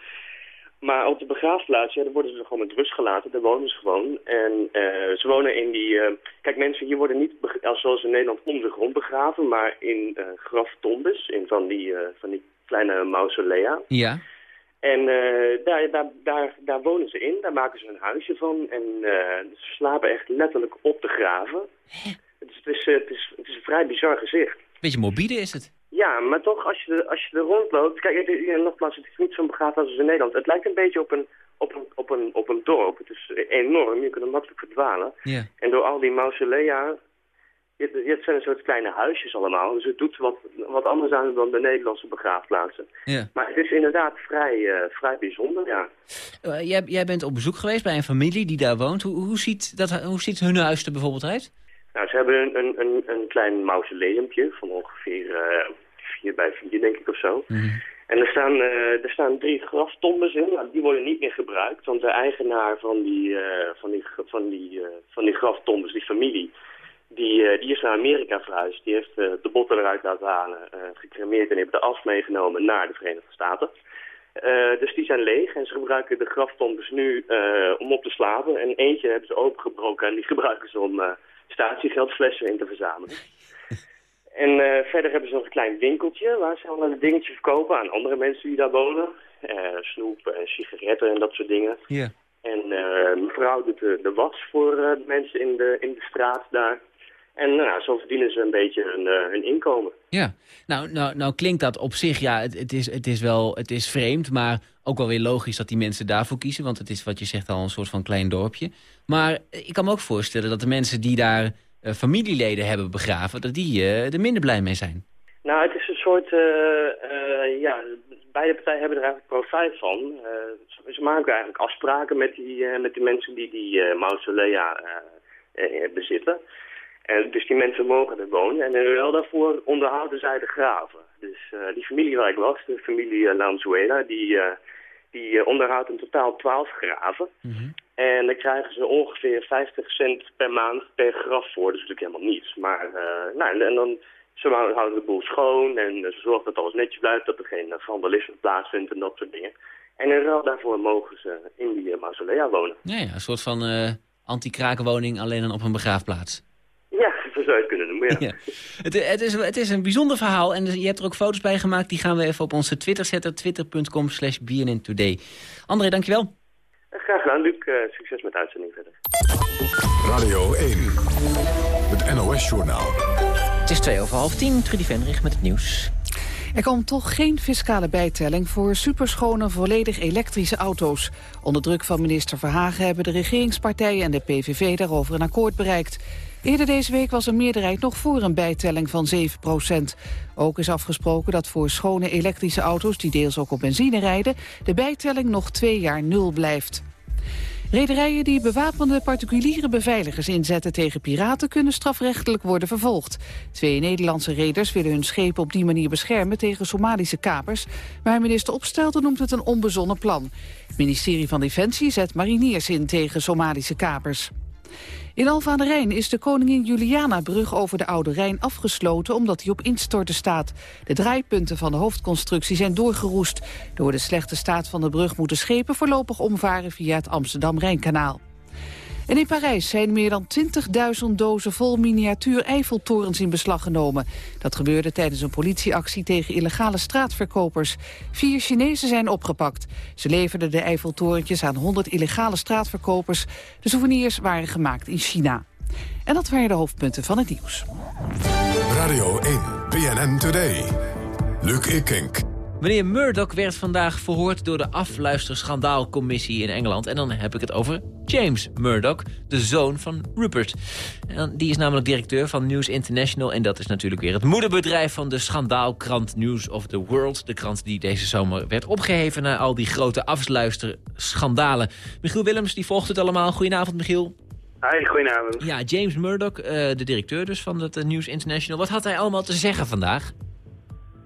Maar op de begraafplaats, ja, daar worden ze gewoon met rust gelaten. Daar wonen ze gewoon. En uh, ze wonen in die... Uh, kijk, mensen hier worden niet, zoals in Nederland, om de grond begraven. Maar in uh, graftombes, in van die, van die kleine mausolea. Ja. En daar, daar, daar, daar wonen ze in. Daar maken ze een huisje van. En ze slapen echt letterlijk op de graven. Het is, het, is, het, is, het is een vrij bizar gezicht. Beetje morbide is het. Ja, maar toch, als je, als je er rondloopt... Kijk, nogmaals, het is niet zo'n begraafplaats als in Nederland. Het lijkt een beetje op een, op een, op een, op een dorp. Het is enorm, je kunt er makkelijk verdwalen. Ja. En door al die mausolea... Je, het zijn een soort kleine huisjes allemaal. Dus het doet wat, wat anders aan dan de Nederlandse begraafplaatsen. Ja. Maar het is inderdaad vrij, uh, vrij bijzonder, ja. Uh, jij, jij bent op bezoek geweest bij een familie die daar woont. Hoe, hoe, ziet, dat, hoe ziet hun huis er bijvoorbeeld uit? Nou, ze hebben een, een, een, een klein mausoleumpje van ongeveer... Uh, 4 bij 4 denk ik of zo. En er staan, eh, er staan drie graftombes in. Nou, die worden niet meer gebruikt, want de eigenaar van die, eh, van die, van die, eh, van die graftombes, die familie, die, eh, die is naar Amerika verhuisd. Die heeft eh, de botten eruit laten halen, eh, gecremeerd en heeft de as meegenomen naar de Verenigde Staten. Eh, dus die zijn leeg en ze gebruiken de graftombes nu eh, om op te slapen. En eentje hebben ze opengebroken en die gebruiken ze om eh, statiegeldflessen in te verzamelen. En eh, verder hebben ze nog een klein winkeltje waar ze allerlei dingetjes verkopen aan andere mensen die daar wonen. Eh, snoep en sigaretten en dat soort dingen. Ja. En eh, mevrouw doet de, de was voor de mensen in de, in de straat daar. En nou, zo verdienen ze een beetje hun, hun inkomen. Ja, nou, nou, nou klinkt dat op zich, ja, het, het, is, het is wel het is vreemd, maar ook wel weer logisch dat die mensen daarvoor kiezen. Want het is wat je zegt al een soort van klein dorpje. Maar ik kan me ook voorstellen dat de mensen die daar eh, familieleden hebben begraven, dat die eh, er minder blij mee zijn. Nou, het is een soort, eh, eh, ja, beide partijen hebben er eigenlijk profijt van. Eh, ze maken eigenlijk afspraken met die, eh, met die mensen die die eh, mausolea eh, eh, bezitten. En dus die mensen mogen er wonen en ruil daarvoor onderhouden zij de graven. Dus eh, die familie waar ik was, de familie Lanzuela, die, eh, die eh, onderhoudt in totaal 12 graven. En daar krijgen ze ongeveer 50 cent per maand per graf voor. Dat is natuurlijk helemaal niets. Maar eh, nou, en, dan ze houden de boel schoon en ze zorgen dat alles netjes blijft, dat er geen eh, vandalisme plaatsvindt en dat soort dingen. En in ruil daarvoor mogen ze in die eh, mausolea wonen. Ja, ja een soort van eh anti-krakenwoning, alleen dan op een begraafplaats. Ja, zo zou je het kunnen noemen, ja. Ja. Het, het, is, het is een bijzonder verhaal en je hebt er ook foto's bij gemaakt. Die gaan we even op onze Twitter zetten, twitter.com slash bnntoday. André, dankjewel. Graag gedaan, Luc. Eh, succes met de uitzending verder. Radio 1, het NOS-journaal. Het is twee over half tien, Trudy Venrich met het nieuws. Er komt toch geen fiscale bijtelling voor superschone volledig elektrische auto's. Onder druk van minister Verhagen hebben de regeringspartijen en de PVV daarover een akkoord bereikt. Eerder deze week was een meerderheid nog voor een bijtelling van 7% Ook is afgesproken dat voor schone elektrische auto's die deels ook op benzine rijden... de bijtelling nog twee jaar nul blijft. Rederijen die bewapende particuliere beveiligers inzetten tegen piraten kunnen strafrechtelijk worden vervolgd. Twee Nederlandse reders willen hun schepen op die manier beschermen tegen Somalische kapers. Maar minister Opstelten noemt het een onbezonnen plan. Het ministerie van Defensie zet mariniers in tegen Somalische kapers. In Alphen aan de Rijn is de koningin Juliana-brug over de Oude Rijn afgesloten omdat die op instorten staat. De draaipunten van de hoofdconstructie zijn doorgeroest. Door de slechte staat van de brug moeten schepen voorlopig omvaren via het Amsterdam-Rijnkanaal. En in Parijs zijn meer dan 20.000 dozen vol miniatuur Eiffeltorens in beslag genomen. Dat gebeurde tijdens een politieactie tegen illegale straatverkopers. Vier Chinezen zijn opgepakt. Ze leverden de Eiffeltorentjes aan 100 illegale straatverkopers. De souvenirs waren gemaakt in China. En dat waren de hoofdpunten van het nieuws. Radio 1, BNN Today. Luc Ikink. Meneer Murdoch werd vandaag verhoord door de afluisterschandaalcommissie in Engeland. En dan heb ik het over James Murdoch, de zoon van Rupert. En die is namelijk directeur van News International. En dat is natuurlijk weer het moederbedrijf van de schandaalkrant News of the World. De krant die deze zomer werd opgeheven na al die grote afluisterschandalen. Michiel Willems die volgt het allemaal. Goedenavond Michiel. Hi, goedenavond. Ja, James Murdoch, eh, de directeur dus van het eh, News International. Wat had hij allemaal te zeggen vandaag?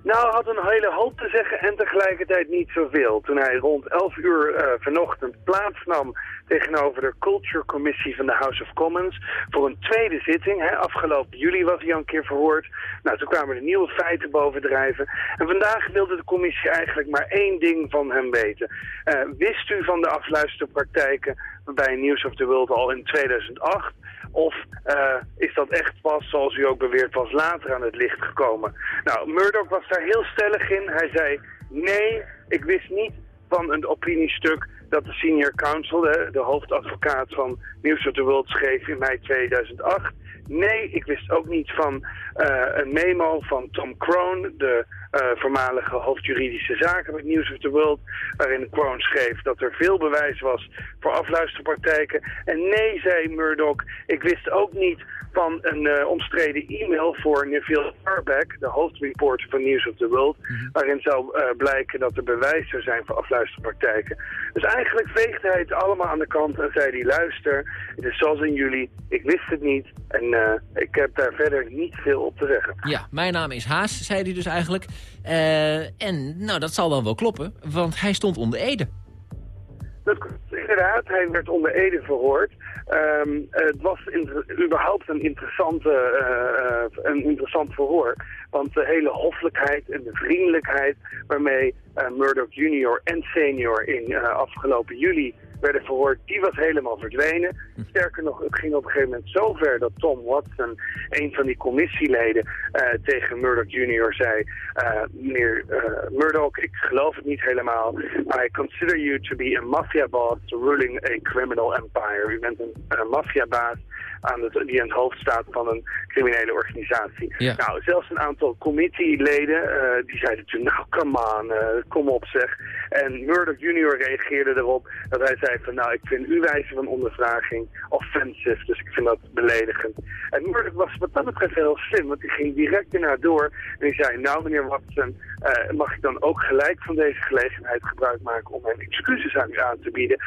Nou, had een hele hoop te zeggen en tegelijkertijd niet zoveel. Toen hij rond 11 uur eh, vanochtend plaatsnam tegenover de Culture Commissie van de House of Commons voor een tweede zitting. Hè. Afgelopen juli was hij al een keer verhoord. Nou, toen kwamen er nieuwe feiten bovendrijven. En vandaag wilde de commissie eigenlijk maar één ding van hem weten. Eh, wist u van de afluisterpraktijken bij News of the World al in 2008? Of uh, is dat echt pas, zoals u ook beweert, pas later aan het licht gekomen? Nou, Murdoch was daar heel stellig in. Hij zei, nee, ik wist niet van een opiniestuk dat de senior counsel, de, hoofdadvocaat van News of the World, schreef in mei 2008. Nee, ik wist ook niet van uh, een memo van Tom Crone, de voormalige hoofdjuridische zaken met News of the World, waarin Crone schreef dat er veel bewijs was voor afluisterpraktijken. En nee, zei Murdoch, ik wist ook niet van een uh, omstreden e-mail voor Neville Harbeck, de hoofdreporter van News of the World, mm -hmm. waarin zou uh, blijken dat er bewijs zou zijn voor afluisterpraktijken. Dus eigenlijk veegde hij het allemaal aan de kant en zei hij, luister, het is zoals in juli, ik wist het niet en uh, eh, ik heb daar verder niet veel op te zeggen. Ja, mijn naam is Haas, zei hij dus eigenlijk. Eh, en nou, dat zal dan wel kloppen, want hij stond onder Ede. Dat inderdaad. Hij werd onder Ede verhoord. Ehm, het was überhaupt een, interessante, eh, eh, een interessant verhoor. Want de hele hoffelijkheid en de vriendelijkheid waarmee Murdoch junior en senior in afgelopen juli werden verhoord, die was helemaal verdwenen. Sterker nog, het ging op een gegeven moment zo ver dat Tom Watson, een van die commissieleden, uh, tegen Murdoch Jr. zei, uh, meneer uh, Murdoch, ik geloof het niet helemaal. I consider you to be a mafia boss ruling a criminal empire. U bent een, maffiabaas aan het, die aan het hoofd staat van een criminele organisatie. Ja. Nou, zelfs een aantal committeeleden, uh, die zeiden toen, nou, come on, uh, kom op zeg. En Murdoch junior reageerde erop dat hij zei van, nou, ik vind uw wijze van ondervraging offensive, dus ik vind dat beledigend. En Murdoch was wat dat betreft heel slim, want hij ging direct erna door en hij zei, nou meneer Watson, uh, mag ik dan ook gelijk van deze gelegenheid gebruik maken om mijn excuses aan u aan te bieden,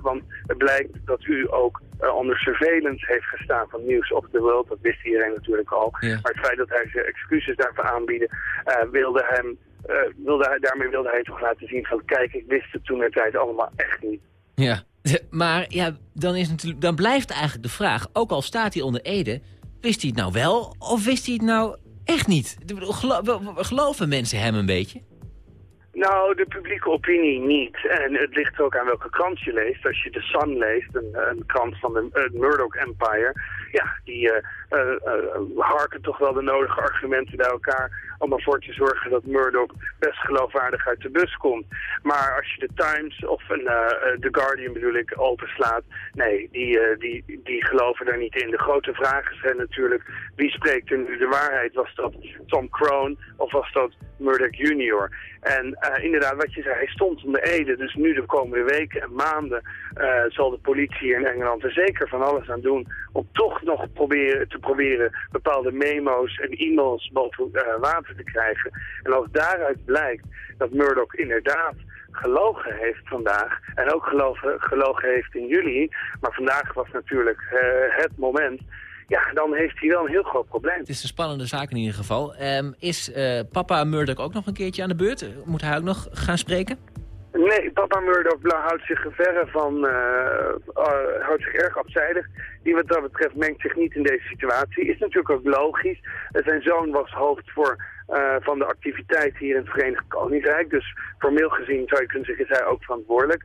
want het blijkt dat u ook onder surveillance heeft gestaan van News of the World. Dat wist iedereen natuurlijk al. Ja. Maar het feit dat hij zijn excuses daarvoor aanbieden, uh, wilde hem, uh, wilde hij, daarmee wilde hij toch laten zien van kijk, ik wist het toen de tijd allemaal echt niet. Ja, maar ja, dan, is natuurlijk, dan blijft eigenlijk de vraag, ook al staat hij onder Ede, wist hij het nou wel of wist hij het nou echt niet? Gelo geloven mensen hem een beetje? Nou, de publieke opinie niet. En het ligt ook aan welke krant je leest. Als je The Sun leest, een, een krant van de uh, Murdoch Empire... ja, die uh, harken toch wel de nodige argumenten bij elkaar... om ervoor te zorgen dat Murdoch best geloofwaardig uit de bus komt. Maar als je de Times of een, The Guardian bedoel ik openslaat... nee, die, die, die geloven daar niet in. De grote vragen zijn natuurlijk... wie spreekt er nu de waarheid? Was dat Tom Crone of was dat Murdoch junior? En inderdaad, wat je zei, hij stond onder Ede. Dus nu de komende weken en maanden zal de politie in Engeland er zeker van alles aan doen... om toch nog proberen, te proberen bepaalde memo's en e-mails boven uh, water te krijgen. En als daaruit blijkt dat Murdoch inderdaad gelogen heeft vandaag en ook gelogen, heeft in juli... maar vandaag was natuurlijk het moment ja, dan heeft hij wel een heel groot probleem. Het is een spannende zaak in ieder geval. Um, is uh, papa Murdoch ook nog een keertje aan de beurt? Moet hij ook nog gaan spreken? Nee, papa Murdoch houdt zich verre van, uh, uh, houdt zich erg afzijdig. Die wat dat betreft mengt zich niet in deze situatie. Is natuurlijk ook logisch. zijn zoon was hoofd voor, van de activiteit hier in het Verenigd Koninkrijk. Dus formeel gezien zou je kunnen zeggen, is hij ook verantwoordelijk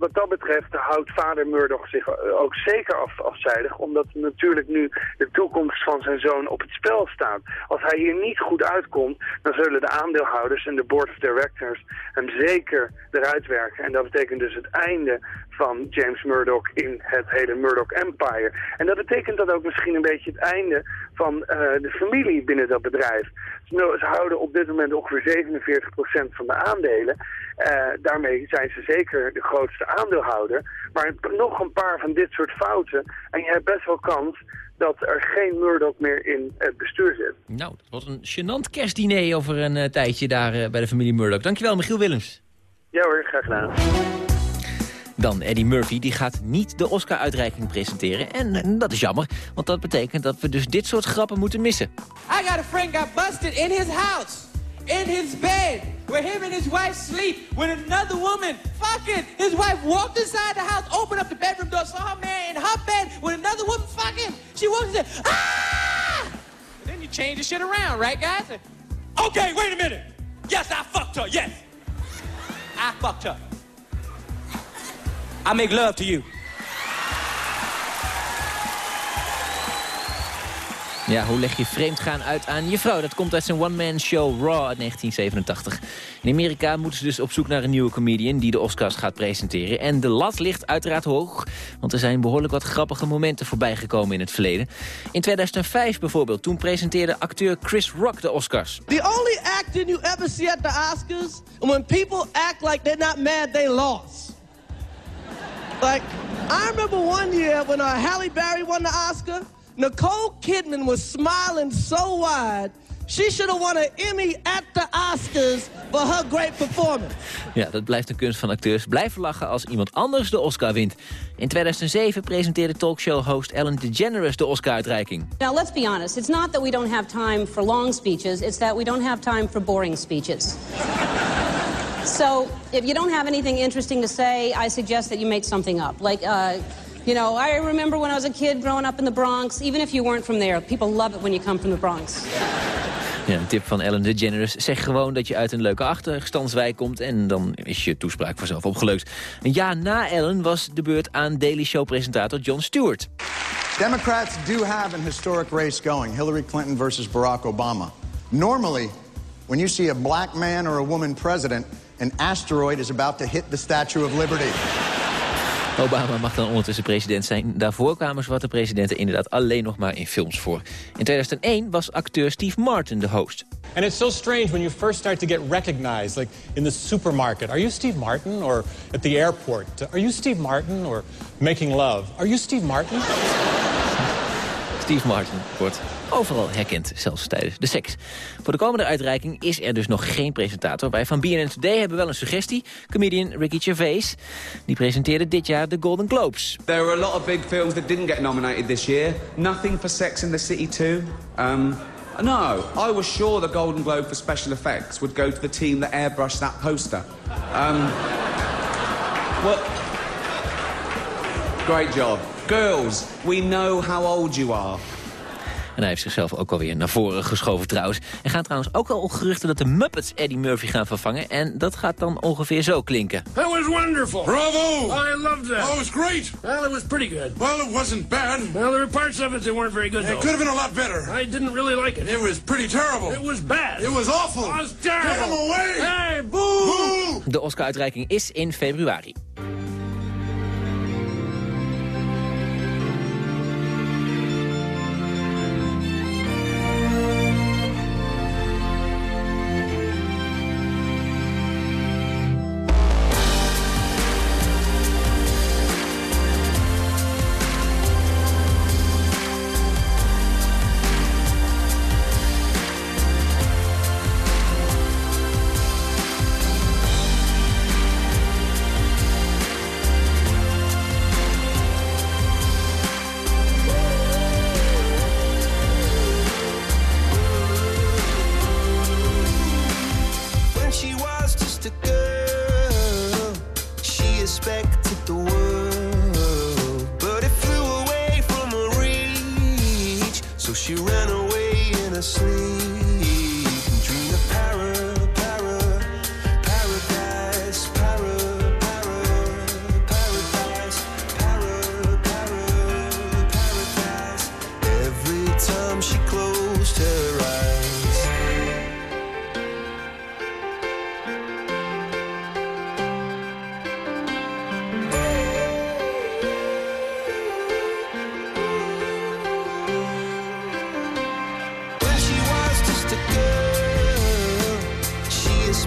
wat dat betreft houdt vader Murdoch zich ook zeker af, afzijdig. Omdat natuurlijk nu de toekomst van zijn zoon op het spel staat. Als hij hier niet goed uitkomt, dan zullen de aandeelhouders en de board of directors hem zeker eruit werken. En dat betekent dus het einde van James Murdoch in het hele Murdoch Empire. En dat betekent dat ook misschien een beetje het einde van uh, de familie binnen dat bedrijf. Ze houden op dit moment ongeveer 47% van de aandelen. Uh, daarmee zijn ze zeker de grootste aandeelhouder. Maar nog een paar van dit soort fouten. En je hebt best wel kans dat er geen Murdoch meer in het bestuur zit. Nou, dat wordt een gênant kerstdiner over een uh, tijdje daar uh, bij de familie Murdoch. Dankjewel, Michiel Willems. Ja hoor, graag gedaan. Dan Eddie Murphy, die gaat niet de Oscar-uitreiking presenteren. En, en, dat is jammer, want dat betekent dat we dus dit soort grappen moeten missen. I got a friend got busted in his house, in his bed, where him and his wife sleep, with another woman fucking. His wife walked inside the house, opened up the bedroom door, saw her man in her bed with another woman fucking. She walked in, said, ah! And then you change the shit around, right, guys? Okay, wait a minute. Yes, I fucked her, yes. I fucked her. I make love to you. Ja, hoe leg je vreemdgaan uit aan je vrouw? Dat komt uit zijn one-man show Raw uit 1987. In Amerika moeten ze dus op zoek naar een nieuwe comedian... die de Oscars gaat presenteren. En de lat ligt uiteraard hoog, want er zijn behoorlijk wat grappige momenten voorbijgekomen in het verleden. In 2005 bijvoorbeeld, toen presenteerde acteur Chris Rock de Oscars. The only acting you ever see at the Oscars... when people act like they're not mad, they lost. Like, I remember one year when uh, Halle Berry won the Oscar, Nicole Kidman was smiling so wide, She should have won an Emmy at the Oscars for her great performance. Ja, dat blijft een kunst van acteurs. Blijven lachen als iemand anders de Oscar wint. In 2007 presenteerde talkshow-host Ellen DeGeneres de Oscar-uitreiking. Now, let's be honest. It's not that we don't have time for long speeches. It's that we don't have time for boring speeches. so, if you don't have anything interesting to say, I suggest that you make something up. Like, uh, you know, I remember when I was a kid growing up in the Bronx. Even if you weren't from there, people love it when you come from the Bronx. Ja, een tip van Ellen DeGeneres. Zeg gewoon dat je uit een leuke achterstandswijk komt... en dan is je toespraak vanzelf opgelukt. Een jaar na Ellen was de beurt aan Daily Show-presentator Jon Stewart. Democrats do have an historic race going, Hillary Clinton versus Barack Obama. Normally, when you see a black man or a woman president, an asteroid is about to hit the Statue of Liberty. Obama mag dan ondertussen president zijn. Daarvoor kwamen zwarte presidenten inderdaad alleen nog maar in films voor. In 2001 was acteur Steve Martin de host. And it's so strange when you first start to get recognized, like in the supermarket. Are you Steve Martin? Or at the airport? Are you Steve Martin? Or making love? Are you Steve Martin? Steve Martin wordt overal herkend, zelfs tijdens de seks. Voor de komende uitreiking is er dus nog geen presentator. Wij van BNN Today hebben wel een suggestie. Comedian Ricky Gervais. Die presenteerde dit jaar de Golden Globes. There were a lot of big films that didn't get nominated this year. Nothing for Sex in the City 2. Um, no, I was sure the Golden Globe for special effects would go to the team that airbrushed that poster. Um, well, great job. Girls, we know how old you are. En hij heeft zichzelf ook alweer naar voren geschoven trouwens. Er gaan trouwens ook al geruchten dat de Muppets Eddie Murphy gaan vervangen. En dat gaat dan ongeveer zo klinken. That was wonderful. Bravo! I loved that. Oh, it was great. Well, it was pretty good. Well, it wasn't bad. Well, there were parts of it that weren't very good, It though. could have been a lot better. I didn't really like it. It was pretty terrible. It was bad. It was awful. It was terrible. Get him away! Hey, boo! Boo! De Oscar-uitreiking is in februari.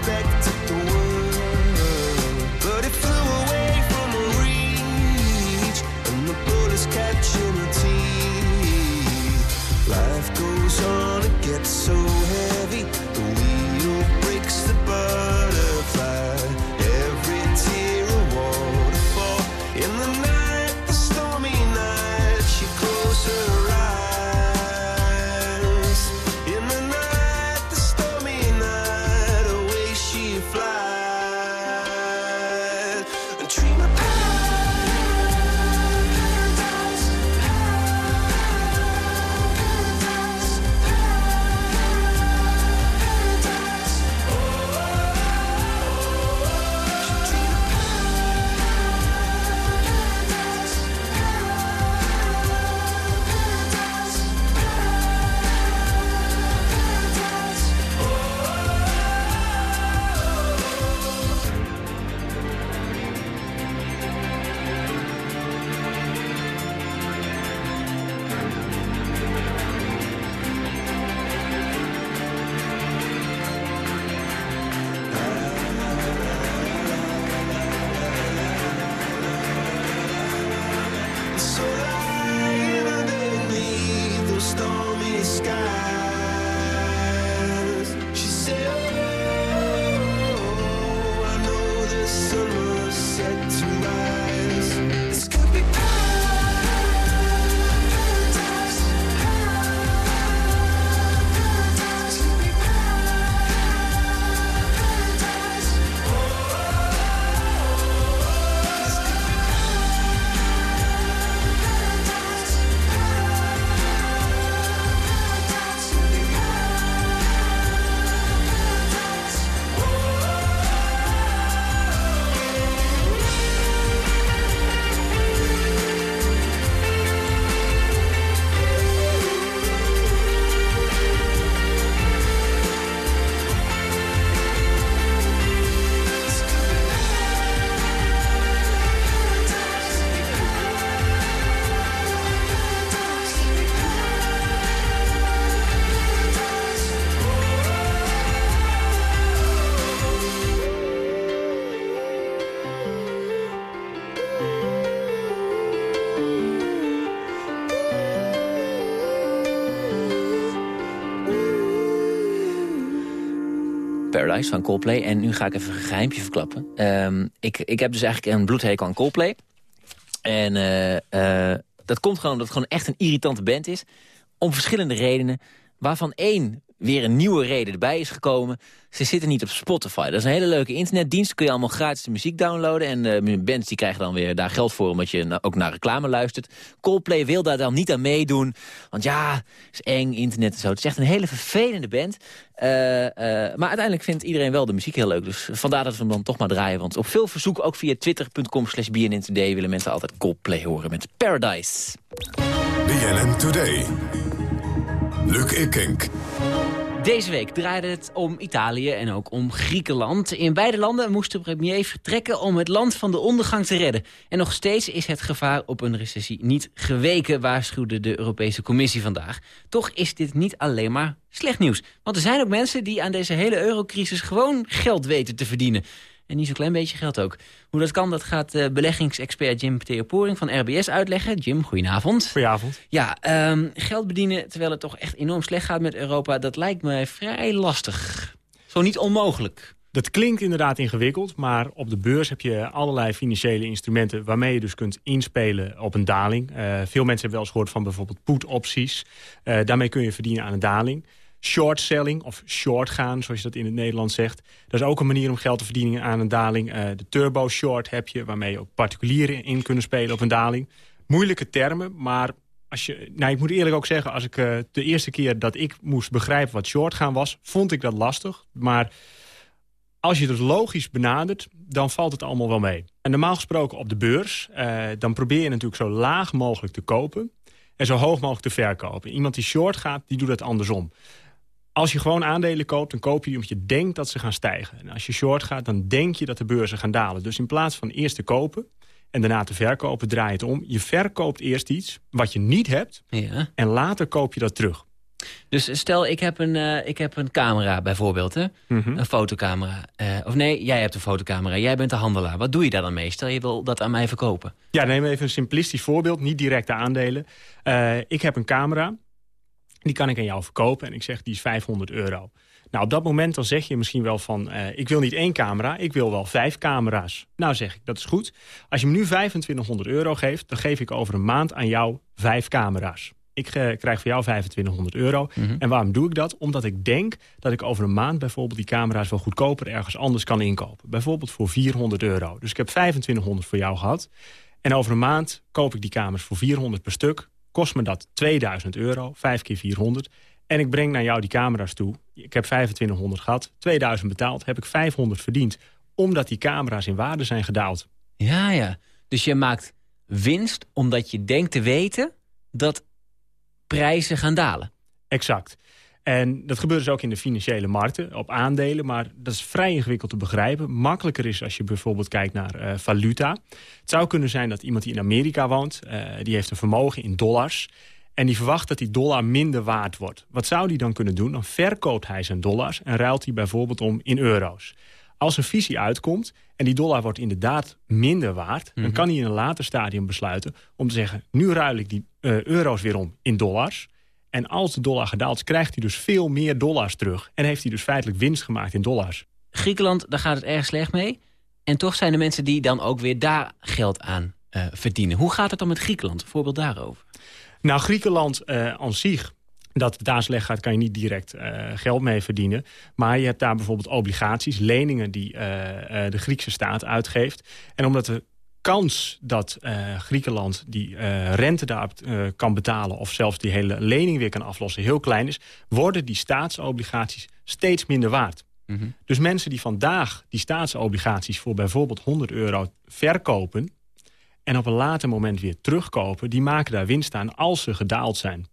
She Van Coldplay. En nu ga ik even een geheimpje verklappen. Ehm, ik, ik heb dus eigenlijk een bloedhekel aan Coldplay. En eh, eh, dat komt gewoon omdat het gewoon echt een irritante band is. Om verschillende redenen. Waarvan één weer een nieuwe reden erbij is gekomen. Ze zitten niet op Spotify. Dat is een hele leuke internetdienst. Kun je allemaal gratis de muziek downloaden. En uh, bands die krijgen dan weer daar geld voor... omdat je ook naar reclame luistert. Coldplay wil daar dan niet aan meedoen. Want ja, is eng, internet en zo. Het is echt een hele vervelende band. Uh, uh, maar uiteindelijk vindt iedereen wel de muziek heel leuk. Dus vandaar dat we hem dan toch maar draaien. Want op veel verzoek, ook via twitter.com slash BNN Today... willen mensen altijd Coldplay horen met Paradise. BNN Today. Luc Ikink. Deze week draaide het om Italië en ook om Griekenland. In beide landen moest de premier vertrekken om het land van de ondergang te redden. En nog steeds is het gevaar op een recessie niet geweken, waarschuwde de Europese Commissie vandaag. Toch is dit niet alleen maar slecht nieuws. Want er zijn ook mensen die aan deze hele eurocrisis gewoon geld weten te verdienen. En niet zo'n klein beetje geld ook. Hoe dat kan, dat gaat uh, beleggingsexpert Jim Theoporing van RBS uitleggen. Jim, goedenavond. Goedenavond. Ja, um, geld bedienen terwijl het toch echt enorm slecht gaat met Europa... dat lijkt me vrij lastig. Zo niet onmogelijk. Dat klinkt inderdaad ingewikkeld, maar op de beurs heb je allerlei financiële instrumenten... waarmee je dus kunt inspelen op een daling. Uh, veel mensen hebben wel eens gehoord van bijvoorbeeld put-opties. Uh, daarmee kun je verdienen aan een daling short selling of short gaan, zoals je dat in het Nederlands zegt. Dat is ook een manier om geld te verdienen aan een daling. Uh, de turbo short heb je, waarmee ook particulieren in kunnen spelen op een daling. Moeilijke termen, maar als je, nou, ik moet eerlijk ook zeggen... als ik uh, de eerste keer dat ik moest begrijpen wat short gaan was... vond ik dat lastig, maar als je het logisch benadert... dan valt het allemaal wel mee. En normaal gesproken op de beurs... Uh, dan probeer je natuurlijk zo laag mogelijk te kopen... en zo hoog mogelijk te verkopen. Iemand die short gaat, die doet het andersom als je gewoon aandelen koopt, dan koop je die omdat je denkt dat ze gaan stijgen. En als je short gaat, dan denk je dat de beurzen gaan dalen. Dus in plaats van eerst te kopen en daarna te verkopen, draai je het om. Je verkoopt eerst iets wat je niet hebt ja. en later koop je dat terug. Dus stel, ik heb een, uh, ik heb een camera bijvoorbeeld, hè? Mm -hmm. een fotocamera. Uh, of nee, jij hebt een fotocamera, jij bent de handelaar. Wat doe je daar dan mee? Stel, je wil dat aan mij verkopen. Ja, neem even een simplistisch voorbeeld, niet direct de aandelen. Uh, ik heb een camera, die kan ik aan jou verkopen en ik zeg die is 500 euro. Nou, op dat moment dan zeg je misschien wel van... Uh, ik wil niet één camera, ik wil wel vijf camera's. Nou zeg ik, dat is goed. Als je me nu 2500 euro geeft... dan geef ik over een maand aan jou vijf camera's. Ik uh, krijg voor jou 2500 euro. Mm -hmm. En waarom doe ik dat? Omdat ik denk dat ik over een maand bijvoorbeeld die camera's... wel goedkoper ergens anders kan inkopen. Bijvoorbeeld voor 400 euro. Dus ik heb 2500 voor jou gehad. En over een maand koop ik die kamers voor 400 per stuk kost me dat 2000 euro, 5 keer 400. En ik breng naar jou die camera's toe. Ik heb 2500 gehad, 2000 betaald, heb ik 500 verdiend. Omdat die camera's in waarde zijn gedaald. Ja, ja. Dus je maakt winst omdat je denkt te weten dat prijzen gaan dalen. Exact. En dat gebeurt dus ook in de financiële markten, op aandelen. Maar dat is vrij ingewikkeld te begrijpen. Makkelijker is als je bijvoorbeeld kijkt naar uh, valuta. Het zou kunnen zijn dat iemand die in Amerika woont... Uh, die heeft een vermogen in dollars... en die verwacht dat die dollar minder waard wordt. Wat zou die dan kunnen doen? Dan verkoopt hij zijn dollars en ruilt die bijvoorbeeld om in euro's. Als een visie uitkomt en die dollar wordt inderdaad minder waard... Mm -hmm. dan kan hij in een later stadium besluiten om te zeggen... nu ruil ik die uh, euro's weer om in dollars... En als de dollar gedaald is, krijgt hij dus veel meer dollars terug. En heeft hij dus feitelijk winst gemaakt in dollars. Griekenland, daar gaat het erg slecht mee. En toch zijn er mensen die dan ook weer daar geld aan uh, verdienen. Hoe gaat het dan met Griekenland? Een voorbeeld daarover. Nou, Griekenland uh, aan zich dat het daar slecht gaat, kan je niet direct uh, geld mee verdienen. Maar je hebt daar bijvoorbeeld obligaties, leningen die uh, de Griekse staat uitgeeft. En omdat de kans dat uh, Griekenland die uh, rente daar uh, kan betalen... of zelfs die hele lening weer kan aflossen, heel klein is... worden die staatsobligaties steeds minder waard. Mm -hmm. Dus mensen die vandaag die staatsobligaties voor bijvoorbeeld 100 euro verkopen... en op een later moment weer terugkopen... die maken daar winst aan als ze gedaald zijn.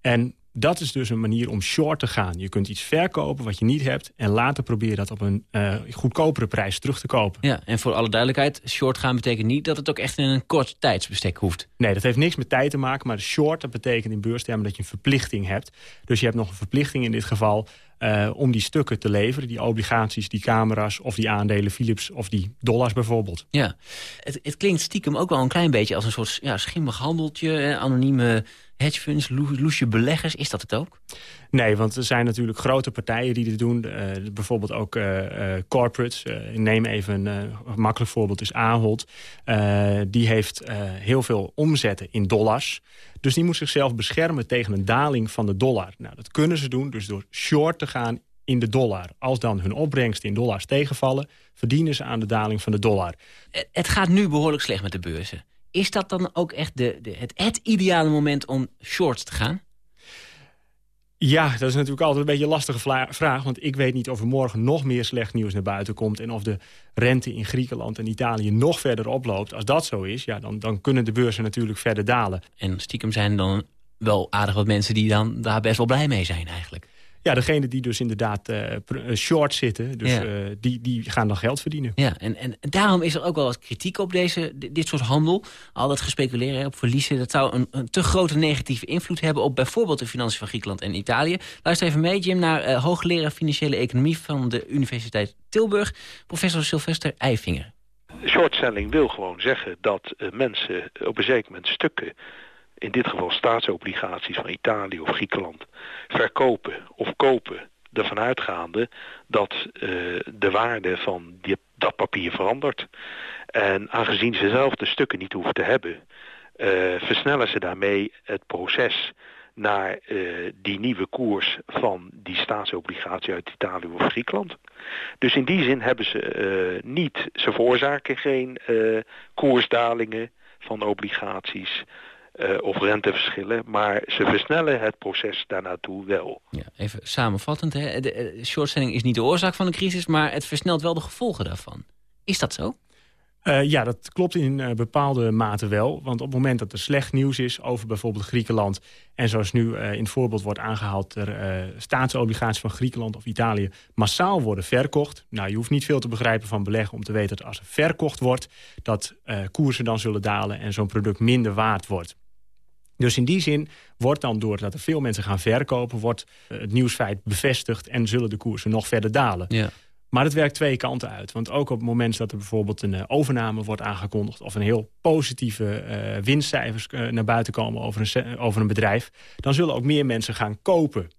En dat is dus een manier om short te gaan. Je kunt iets verkopen wat je niet hebt... en later probeer je dat op een uh, goedkopere prijs terug te kopen. Ja, en voor alle duidelijkheid, short gaan betekent niet... dat het ook echt in een kort tijdsbestek hoeft. Nee, dat heeft niks met tijd te maken. Maar short, dat betekent in beurstermen dat je een verplichting hebt. Dus je hebt nog een verplichting in dit geval... eh, om die stukken te leveren. Die obligaties, die camera's of die aandelen Philips of die dollars bijvoorbeeld. Ja, het, het klinkt stiekem ook wel een klein beetje als een soort ja, schimmig handeltje. Anonieme hedgefunds, lo- loesje beleggers. Is dat het ook? Nee, want er zijn natuurlijk grote partijen die dit doen. Eh, bijvoorbeeld ook eh, eh, corporates. Neem even een makkelijk voorbeeld, is Ahold. Die heeft heel veel omzetten in dollars. Dus die moet zichzelf beschermen tegen een daling van de dollar. Nou, dat kunnen ze doen dus door short te gaan in de dollar. Als dan hun opbrengsten in dollars tegenvallen... verdienen ze aan de daling van de dollar. Het, gaat nu behoorlijk slecht met de beurzen. Is dat dan ook echt de, het, het ideale moment om shorts te gaan? Ja, dat is natuurlijk altijd een beetje een lastige vraag. Want ik weet niet of er morgen nog meer slecht nieuws naar buiten komt... en of de rente in Griekenland en Italië nog verder oploopt. Als dat zo is, ja, dan, dan kunnen de beurzen natuurlijk verder dalen. En stiekem zijn dan wel aardig wat mensen die dan daar best wel blij mee zijn eigenlijk. Ja, degene die dus inderdaad eh, eh, short zitten, dus, Ja. eh, die, die gaan dan geld verdienen. Ja, en, en daarom is er ook wel wat kritiek op deze, di- dit soort handel. Al dat gespeculeren op verliezen, dat zou een, een te grote negatieve invloed hebben... op bijvoorbeeld de financiën van Griekenland en Italië. Luister even mee, Jim, naar hoogleraar financiële economie... van de Universiteit Tilburg, professor Sylvester Eifinger. Shortselling wil gewoon zeggen dat mensen op een zeker moment stukken, in dit geval staatsobligaties van Italië of Griekenland, verkopen of kopen ervan uitgaande dat eh, de waarde van die, dat papier verandert. En aangezien ze zelf de stukken niet hoeven te hebben, eh, versnellen ze daarmee het proces naar eh, die nieuwe koers van die staatsobligatie uit Italië of Griekenland. Dus in die zin hebben ze niet, ze veroorzaken geen koersdalingen van obligaties eh, of renteverschillen, maar ze versnellen het proces daarnaartoe wel. Ja, even samenvattend, hè. de eh, shortselling is niet de oorzaak van de crisis... maar het versnelt wel de gevolgen daarvan. Is dat zo? Eh, ja, dat klopt in eh, bepaalde mate wel. Want op het moment dat er slecht nieuws is over bijvoorbeeld Griekenland... en zoals nu eh, in het voorbeeld wordt aangehaald... er eh, staatsobligaties van Griekenland of Italië massaal worden verkocht. Nou, je hoeft niet veel te begrijpen van beleggen om te weten dat als er verkocht wordt... dat eh, koersen dan zullen dalen en zo'n product minder waard wordt. Dus in die zin wordt dan doordat er veel mensen gaan verkopen... wordt eh, het nieuwsfeit bevestigd en zullen de koersen nog verder dalen. Ja. Maar het werkt twee kanten uit. Want ook op het moment dat er bijvoorbeeld een eh, overname wordt aangekondigd... of een heel positieve eh, winstcijfers naar buiten komen over een, over een bedrijf... dan zullen ook meer mensen gaan kopen.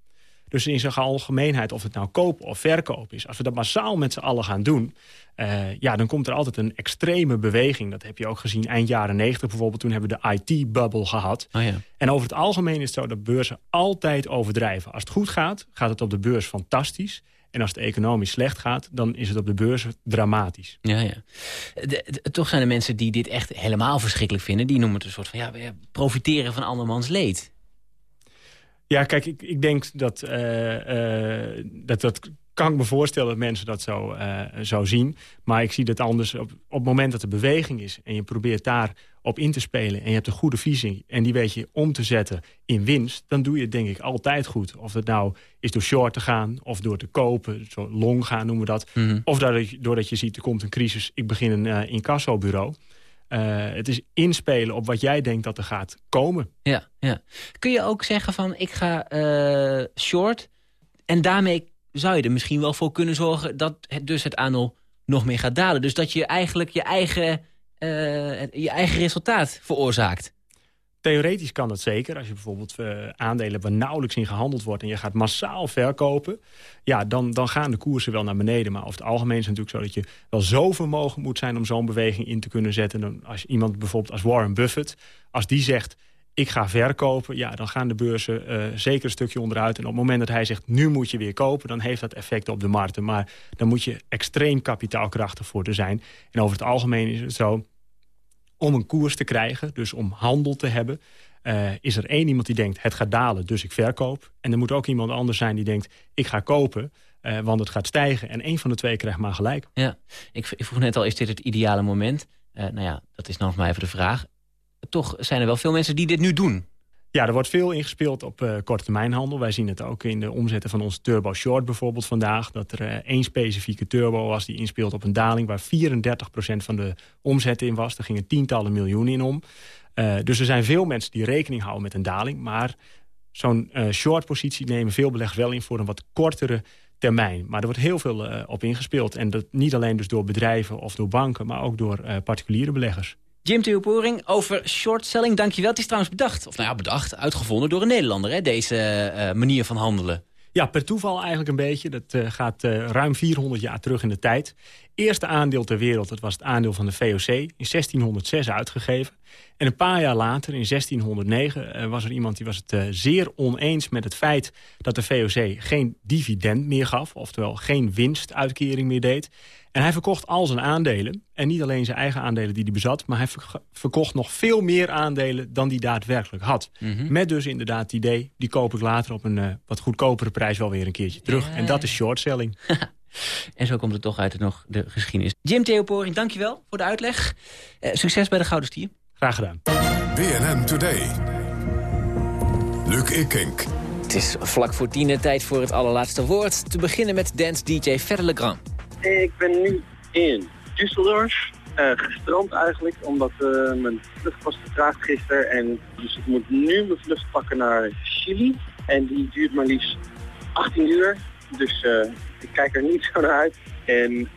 Dus in zijn algemeenheid, of het nou kopen of verkopen is... als we dat massaal met z'n allen gaan doen... eh, ja, dan komt er altijd een extreme beweging. Dat heb je ook gezien eind jaren 90 bijvoorbeeld. Toen hebben we de IT-bubble gehad. Oh ja. En over het algemeen is het zo dat beurzen altijd overdrijven. Als het goed gaat, gaat het op de beurs fantastisch. En als het economisch slecht gaat, dan is het op de beurs dramatisch. Ja, ja. De- de- toch zijn er mensen die dit echt helemaal verschrikkelijk vinden. Die noemen het een soort van ja, we profiteren van andermans leed. Ja, kijk, ik, ik denk dat, eh, eh, dat dat kan ik me voorstellen dat mensen dat zo, eh, zo zien. Maar ik zie dat anders. Op, op het moment dat er beweging is en je probeert daar op in te spelen... en je hebt een goede visie en die weet je om te zetten in winst... dan doe je het denk ik altijd goed. Of het nou is door short te gaan of door te kopen, zo long gaan noemen we dat. Of doordat je, doordat je ziet, er komt een crisis, ik begin een uh, incassobureau. Uh, het is inspelen op wat jij denkt dat er gaat komen. Ja, ja. Kun je ook zeggen van ik ga uh, short en daarmee zou je er misschien wel voor kunnen zorgen... dat het, dus het aandeel nog meer gaat dalen. Dus dat je eigenlijk je eigen, uh, je eigen resultaat veroorzaakt. Theoretisch kan dat zeker. Als je bijvoorbeeld uh, aandelen waar nauwelijks in gehandeld wordt... en je gaat massaal verkopen... ja, dan, dan gaan de koersen wel naar beneden. Maar over het algemeen is het natuurlijk zo dat je wel zo vermogen moet zijn... om zo'n beweging in te kunnen zetten. Dan als iemand bijvoorbeeld als Warren Buffett... als die zegt, ik ga verkopen... ja, dan gaan de beurzen uh, zeker een stukje onderuit. En op het moment dat hij zegt, nu moet je weer kopen... dan heeft dat effect op de markten. Maar dan moet je extreem kapitaalkrachtig voor te zijn. En over het algemeen is het zo om een koers te krijgen, dus om handel te hebben... Uh, is er één iemand die denkt, het gaat dalen, dus ik verkoop. En er moet ook iemand anders zijn die denkt, ik ga kopen... Uh, want het gaat stijgen. En één van de twee krijgt maar gelijk. Ja, ik, ik vroeg net al, is dit het ideale moment? Uh, nou ja, dat is nog maar even de vraag. Toch zijn er wel veel mensen die dit nu doen. Ja, er wordt veel ingespeeld op uh, korte termijnhandel. Wij zien het ook in de omzetten van onze Turbo Short bijvoorbeeld vandaag. Dat er uh, één specifieke turbo was die inspeelt op een daling... waar 34% van de omzet in was. Er gingen tientallen miljoenen in om. Uh, dus er zijn veel mensen die rekening houden met een daling. Maar zo'n short positie nemen veel beleggers wel in voor een wat kortere termijn. Maar er wordt heel veel op ingespeeld. En dat niet alleen dus door bedrijven of door banken, maar ook door particuliere beleggers. Jim Theoporing over short-selling, dankjewel. Het is trouwens bedacht, of nou ja, bedacht, uitgevonden door een Nederlander, hè, deze uh, manier van handelen. Ja, per toeval eigenlijk een beetje. Dat uh, gaat uh, ruim 400 jaar terug in de tijd. Eerste aandeel ter wereld, dat was het aandeel van de VOC. In 1606 uitgegeven. En een paar jaar later, in 1609, uh, was er iemand die was het zeer oneens met het feit... dat de VOC geen dividend meer gaf. Oftewel geen winstuitkering meer deed. En hij verkocht al zijn aandelen. En niet alleen zijn eigen aandelen die hij bezat... maar hij verkocht nog veel meer aandelen dan hij daadwerkelijk had. Mm -hmm. Met dus inderdaad het idee... die koop ik later op een uh, wat goedkopere prijs wel weer een keertje terug. Ja, en dat is short selling. en zo komt het toch uit nog de geschiedenis. Jim Theoporing, dankjewel voor de uitleg. Uh, succes bij de Gouden Stier. Graag gedaan. BNN Today. Luc Ikink. Het is vlak voor tienen tijd voor het allerlaatste woord. Te beginnen met dance-dj Ferre Legrand. Ik ben nu in Düsseldorf, uh, gestrand eigenlijk, omdat uh, mijn vlucht was vertraagd gisteren. En dus ik moet nu mijn vlucht pakken naar Chili. En die duurt maar liefst 18 uur. Dus uh, ik kijk er niet zo naar uit. En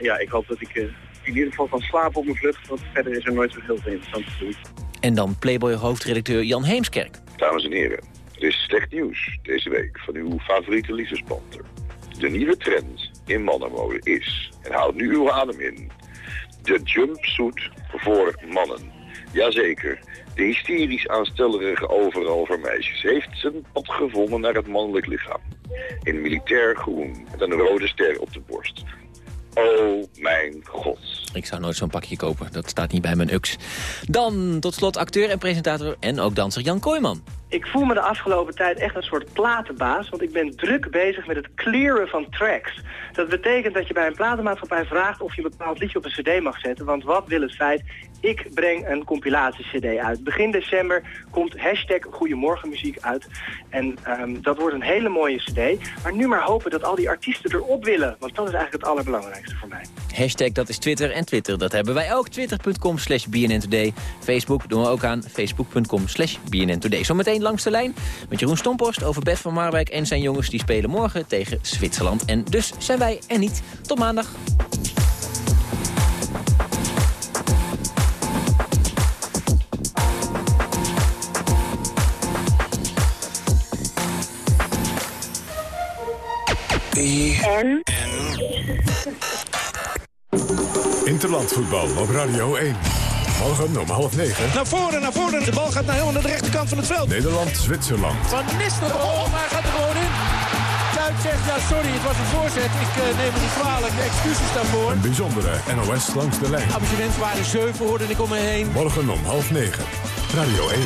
ja, ik hoop dat ik in ieder geval kan slapen op mijn vlucht, want verder is er nooit zo heel veel interessant te doen. En dan Playboy-hoofdredacteur Jan Heemskerk. Dames en heren, er is slecht nieuws deze week van uw favoriete liefdespanter. De nieuwe trend in mannenmode is, en houd nu uw adem in, de jumpsuit voor mannen. Jazeker, de hysterisch aanstellerige overal voor meisjes heeft zijn pad gevonden naar het mannelijk lichaam. In militair groen met een rode ster op de borst. Oh mijn god. Ik zou nooit zo'n pakje kopen, dat staat niet bij mijn ux. Dan tot slot acteur en presentator en ook danser Jan Kooijman. Ik voel me de afgelopen tijd echt een soort platenbaas, want ik ben druk bezig met het clearen van tracks. Dat betekent dat je bij een platenmaatschappij vraagt of je een bepaald liedje op een cd mag zetten, want wat wil het feit? Ik breng een compilatie-cd uit. Begin december komt hashtag Goedemorgenmuziek uit. En um, dat wordt een hele mooie cd. Maar nu maar hopen dat al die artiesten erop willen, want dat is eigenlijk het allerbelangrijkste voor mij. Hashtag dat is Twitter en Twitter, dat hebben wij ook. Twitter.com slash BNN Today. Facebook doen we ook aan. Facebook.com slash BNN Today. Zometeen langs de lijn met Jeroen Stompost over Bert van Marwijk en zijn jongens. Die spelen morgen tegen Zwitserland. En dus zijn wij er niet. Tot maandag. En? Interlandvoetbal op Radio 1. Morgen om half negen. Naar voren, naar voren. De bal gaat naar helemaal naar de rechterkant van het veld. Nederland-Zwitserland. Van Nistelrooy. Oh, maar hij gaat er gewoon in. Kuit zegt, ja sorry, het was een voorzet. Ik uh, neem het niet kwalijk. Excuses daarvoor. Een bijzondere NOS langs de lijn. Amusementswaarde 7 hoorde ik om me heen. Morgen om half negen. Radio 1.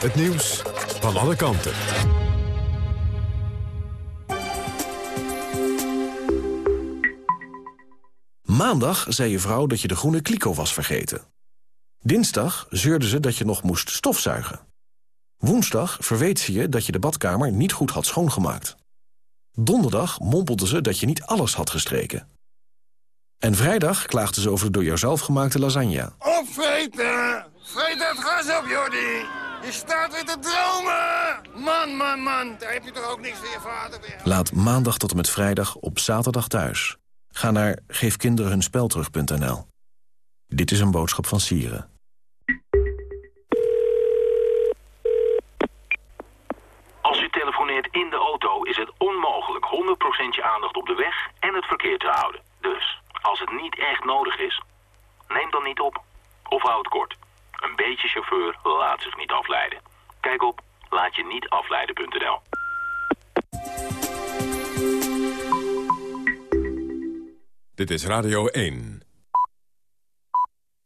Het nieuws van alle kanten. Maandag zei je vrouw dat je de groene kliko was vergeten. Dinsdag zeurde ze dat je nog moest stofzuigen. Woensdag verweet ze je dat je de badkamer niet goed had schoongemaakt. Donderdag mompelde ze dat je niet alles had gestreken. En vrijdag klaagde ze over de door jouzelf gemaakte lasagne. Opvreten! Vreet het gas op, Jordi! Je staat weer te dromen! Man, man, man, daar heb je toch ook niks van je vader weer. Laat maandag tot en met vrijdag op zaterdag thuis. Ga naar geefkinderenhunspelterug.nl. Dit is een boodschap van Sieren. Als u telefoneert in de auto is het onmogelijk 100% je aandacht op de weg en het verkeer te houden. Dus, als het niet echt nodig is, neem dan niet op. Of houd kort. Een beetje chauffeur laat zich niet afleiden. Kijk op laatje-niet-afleiden.nl. Dit is Radio 1.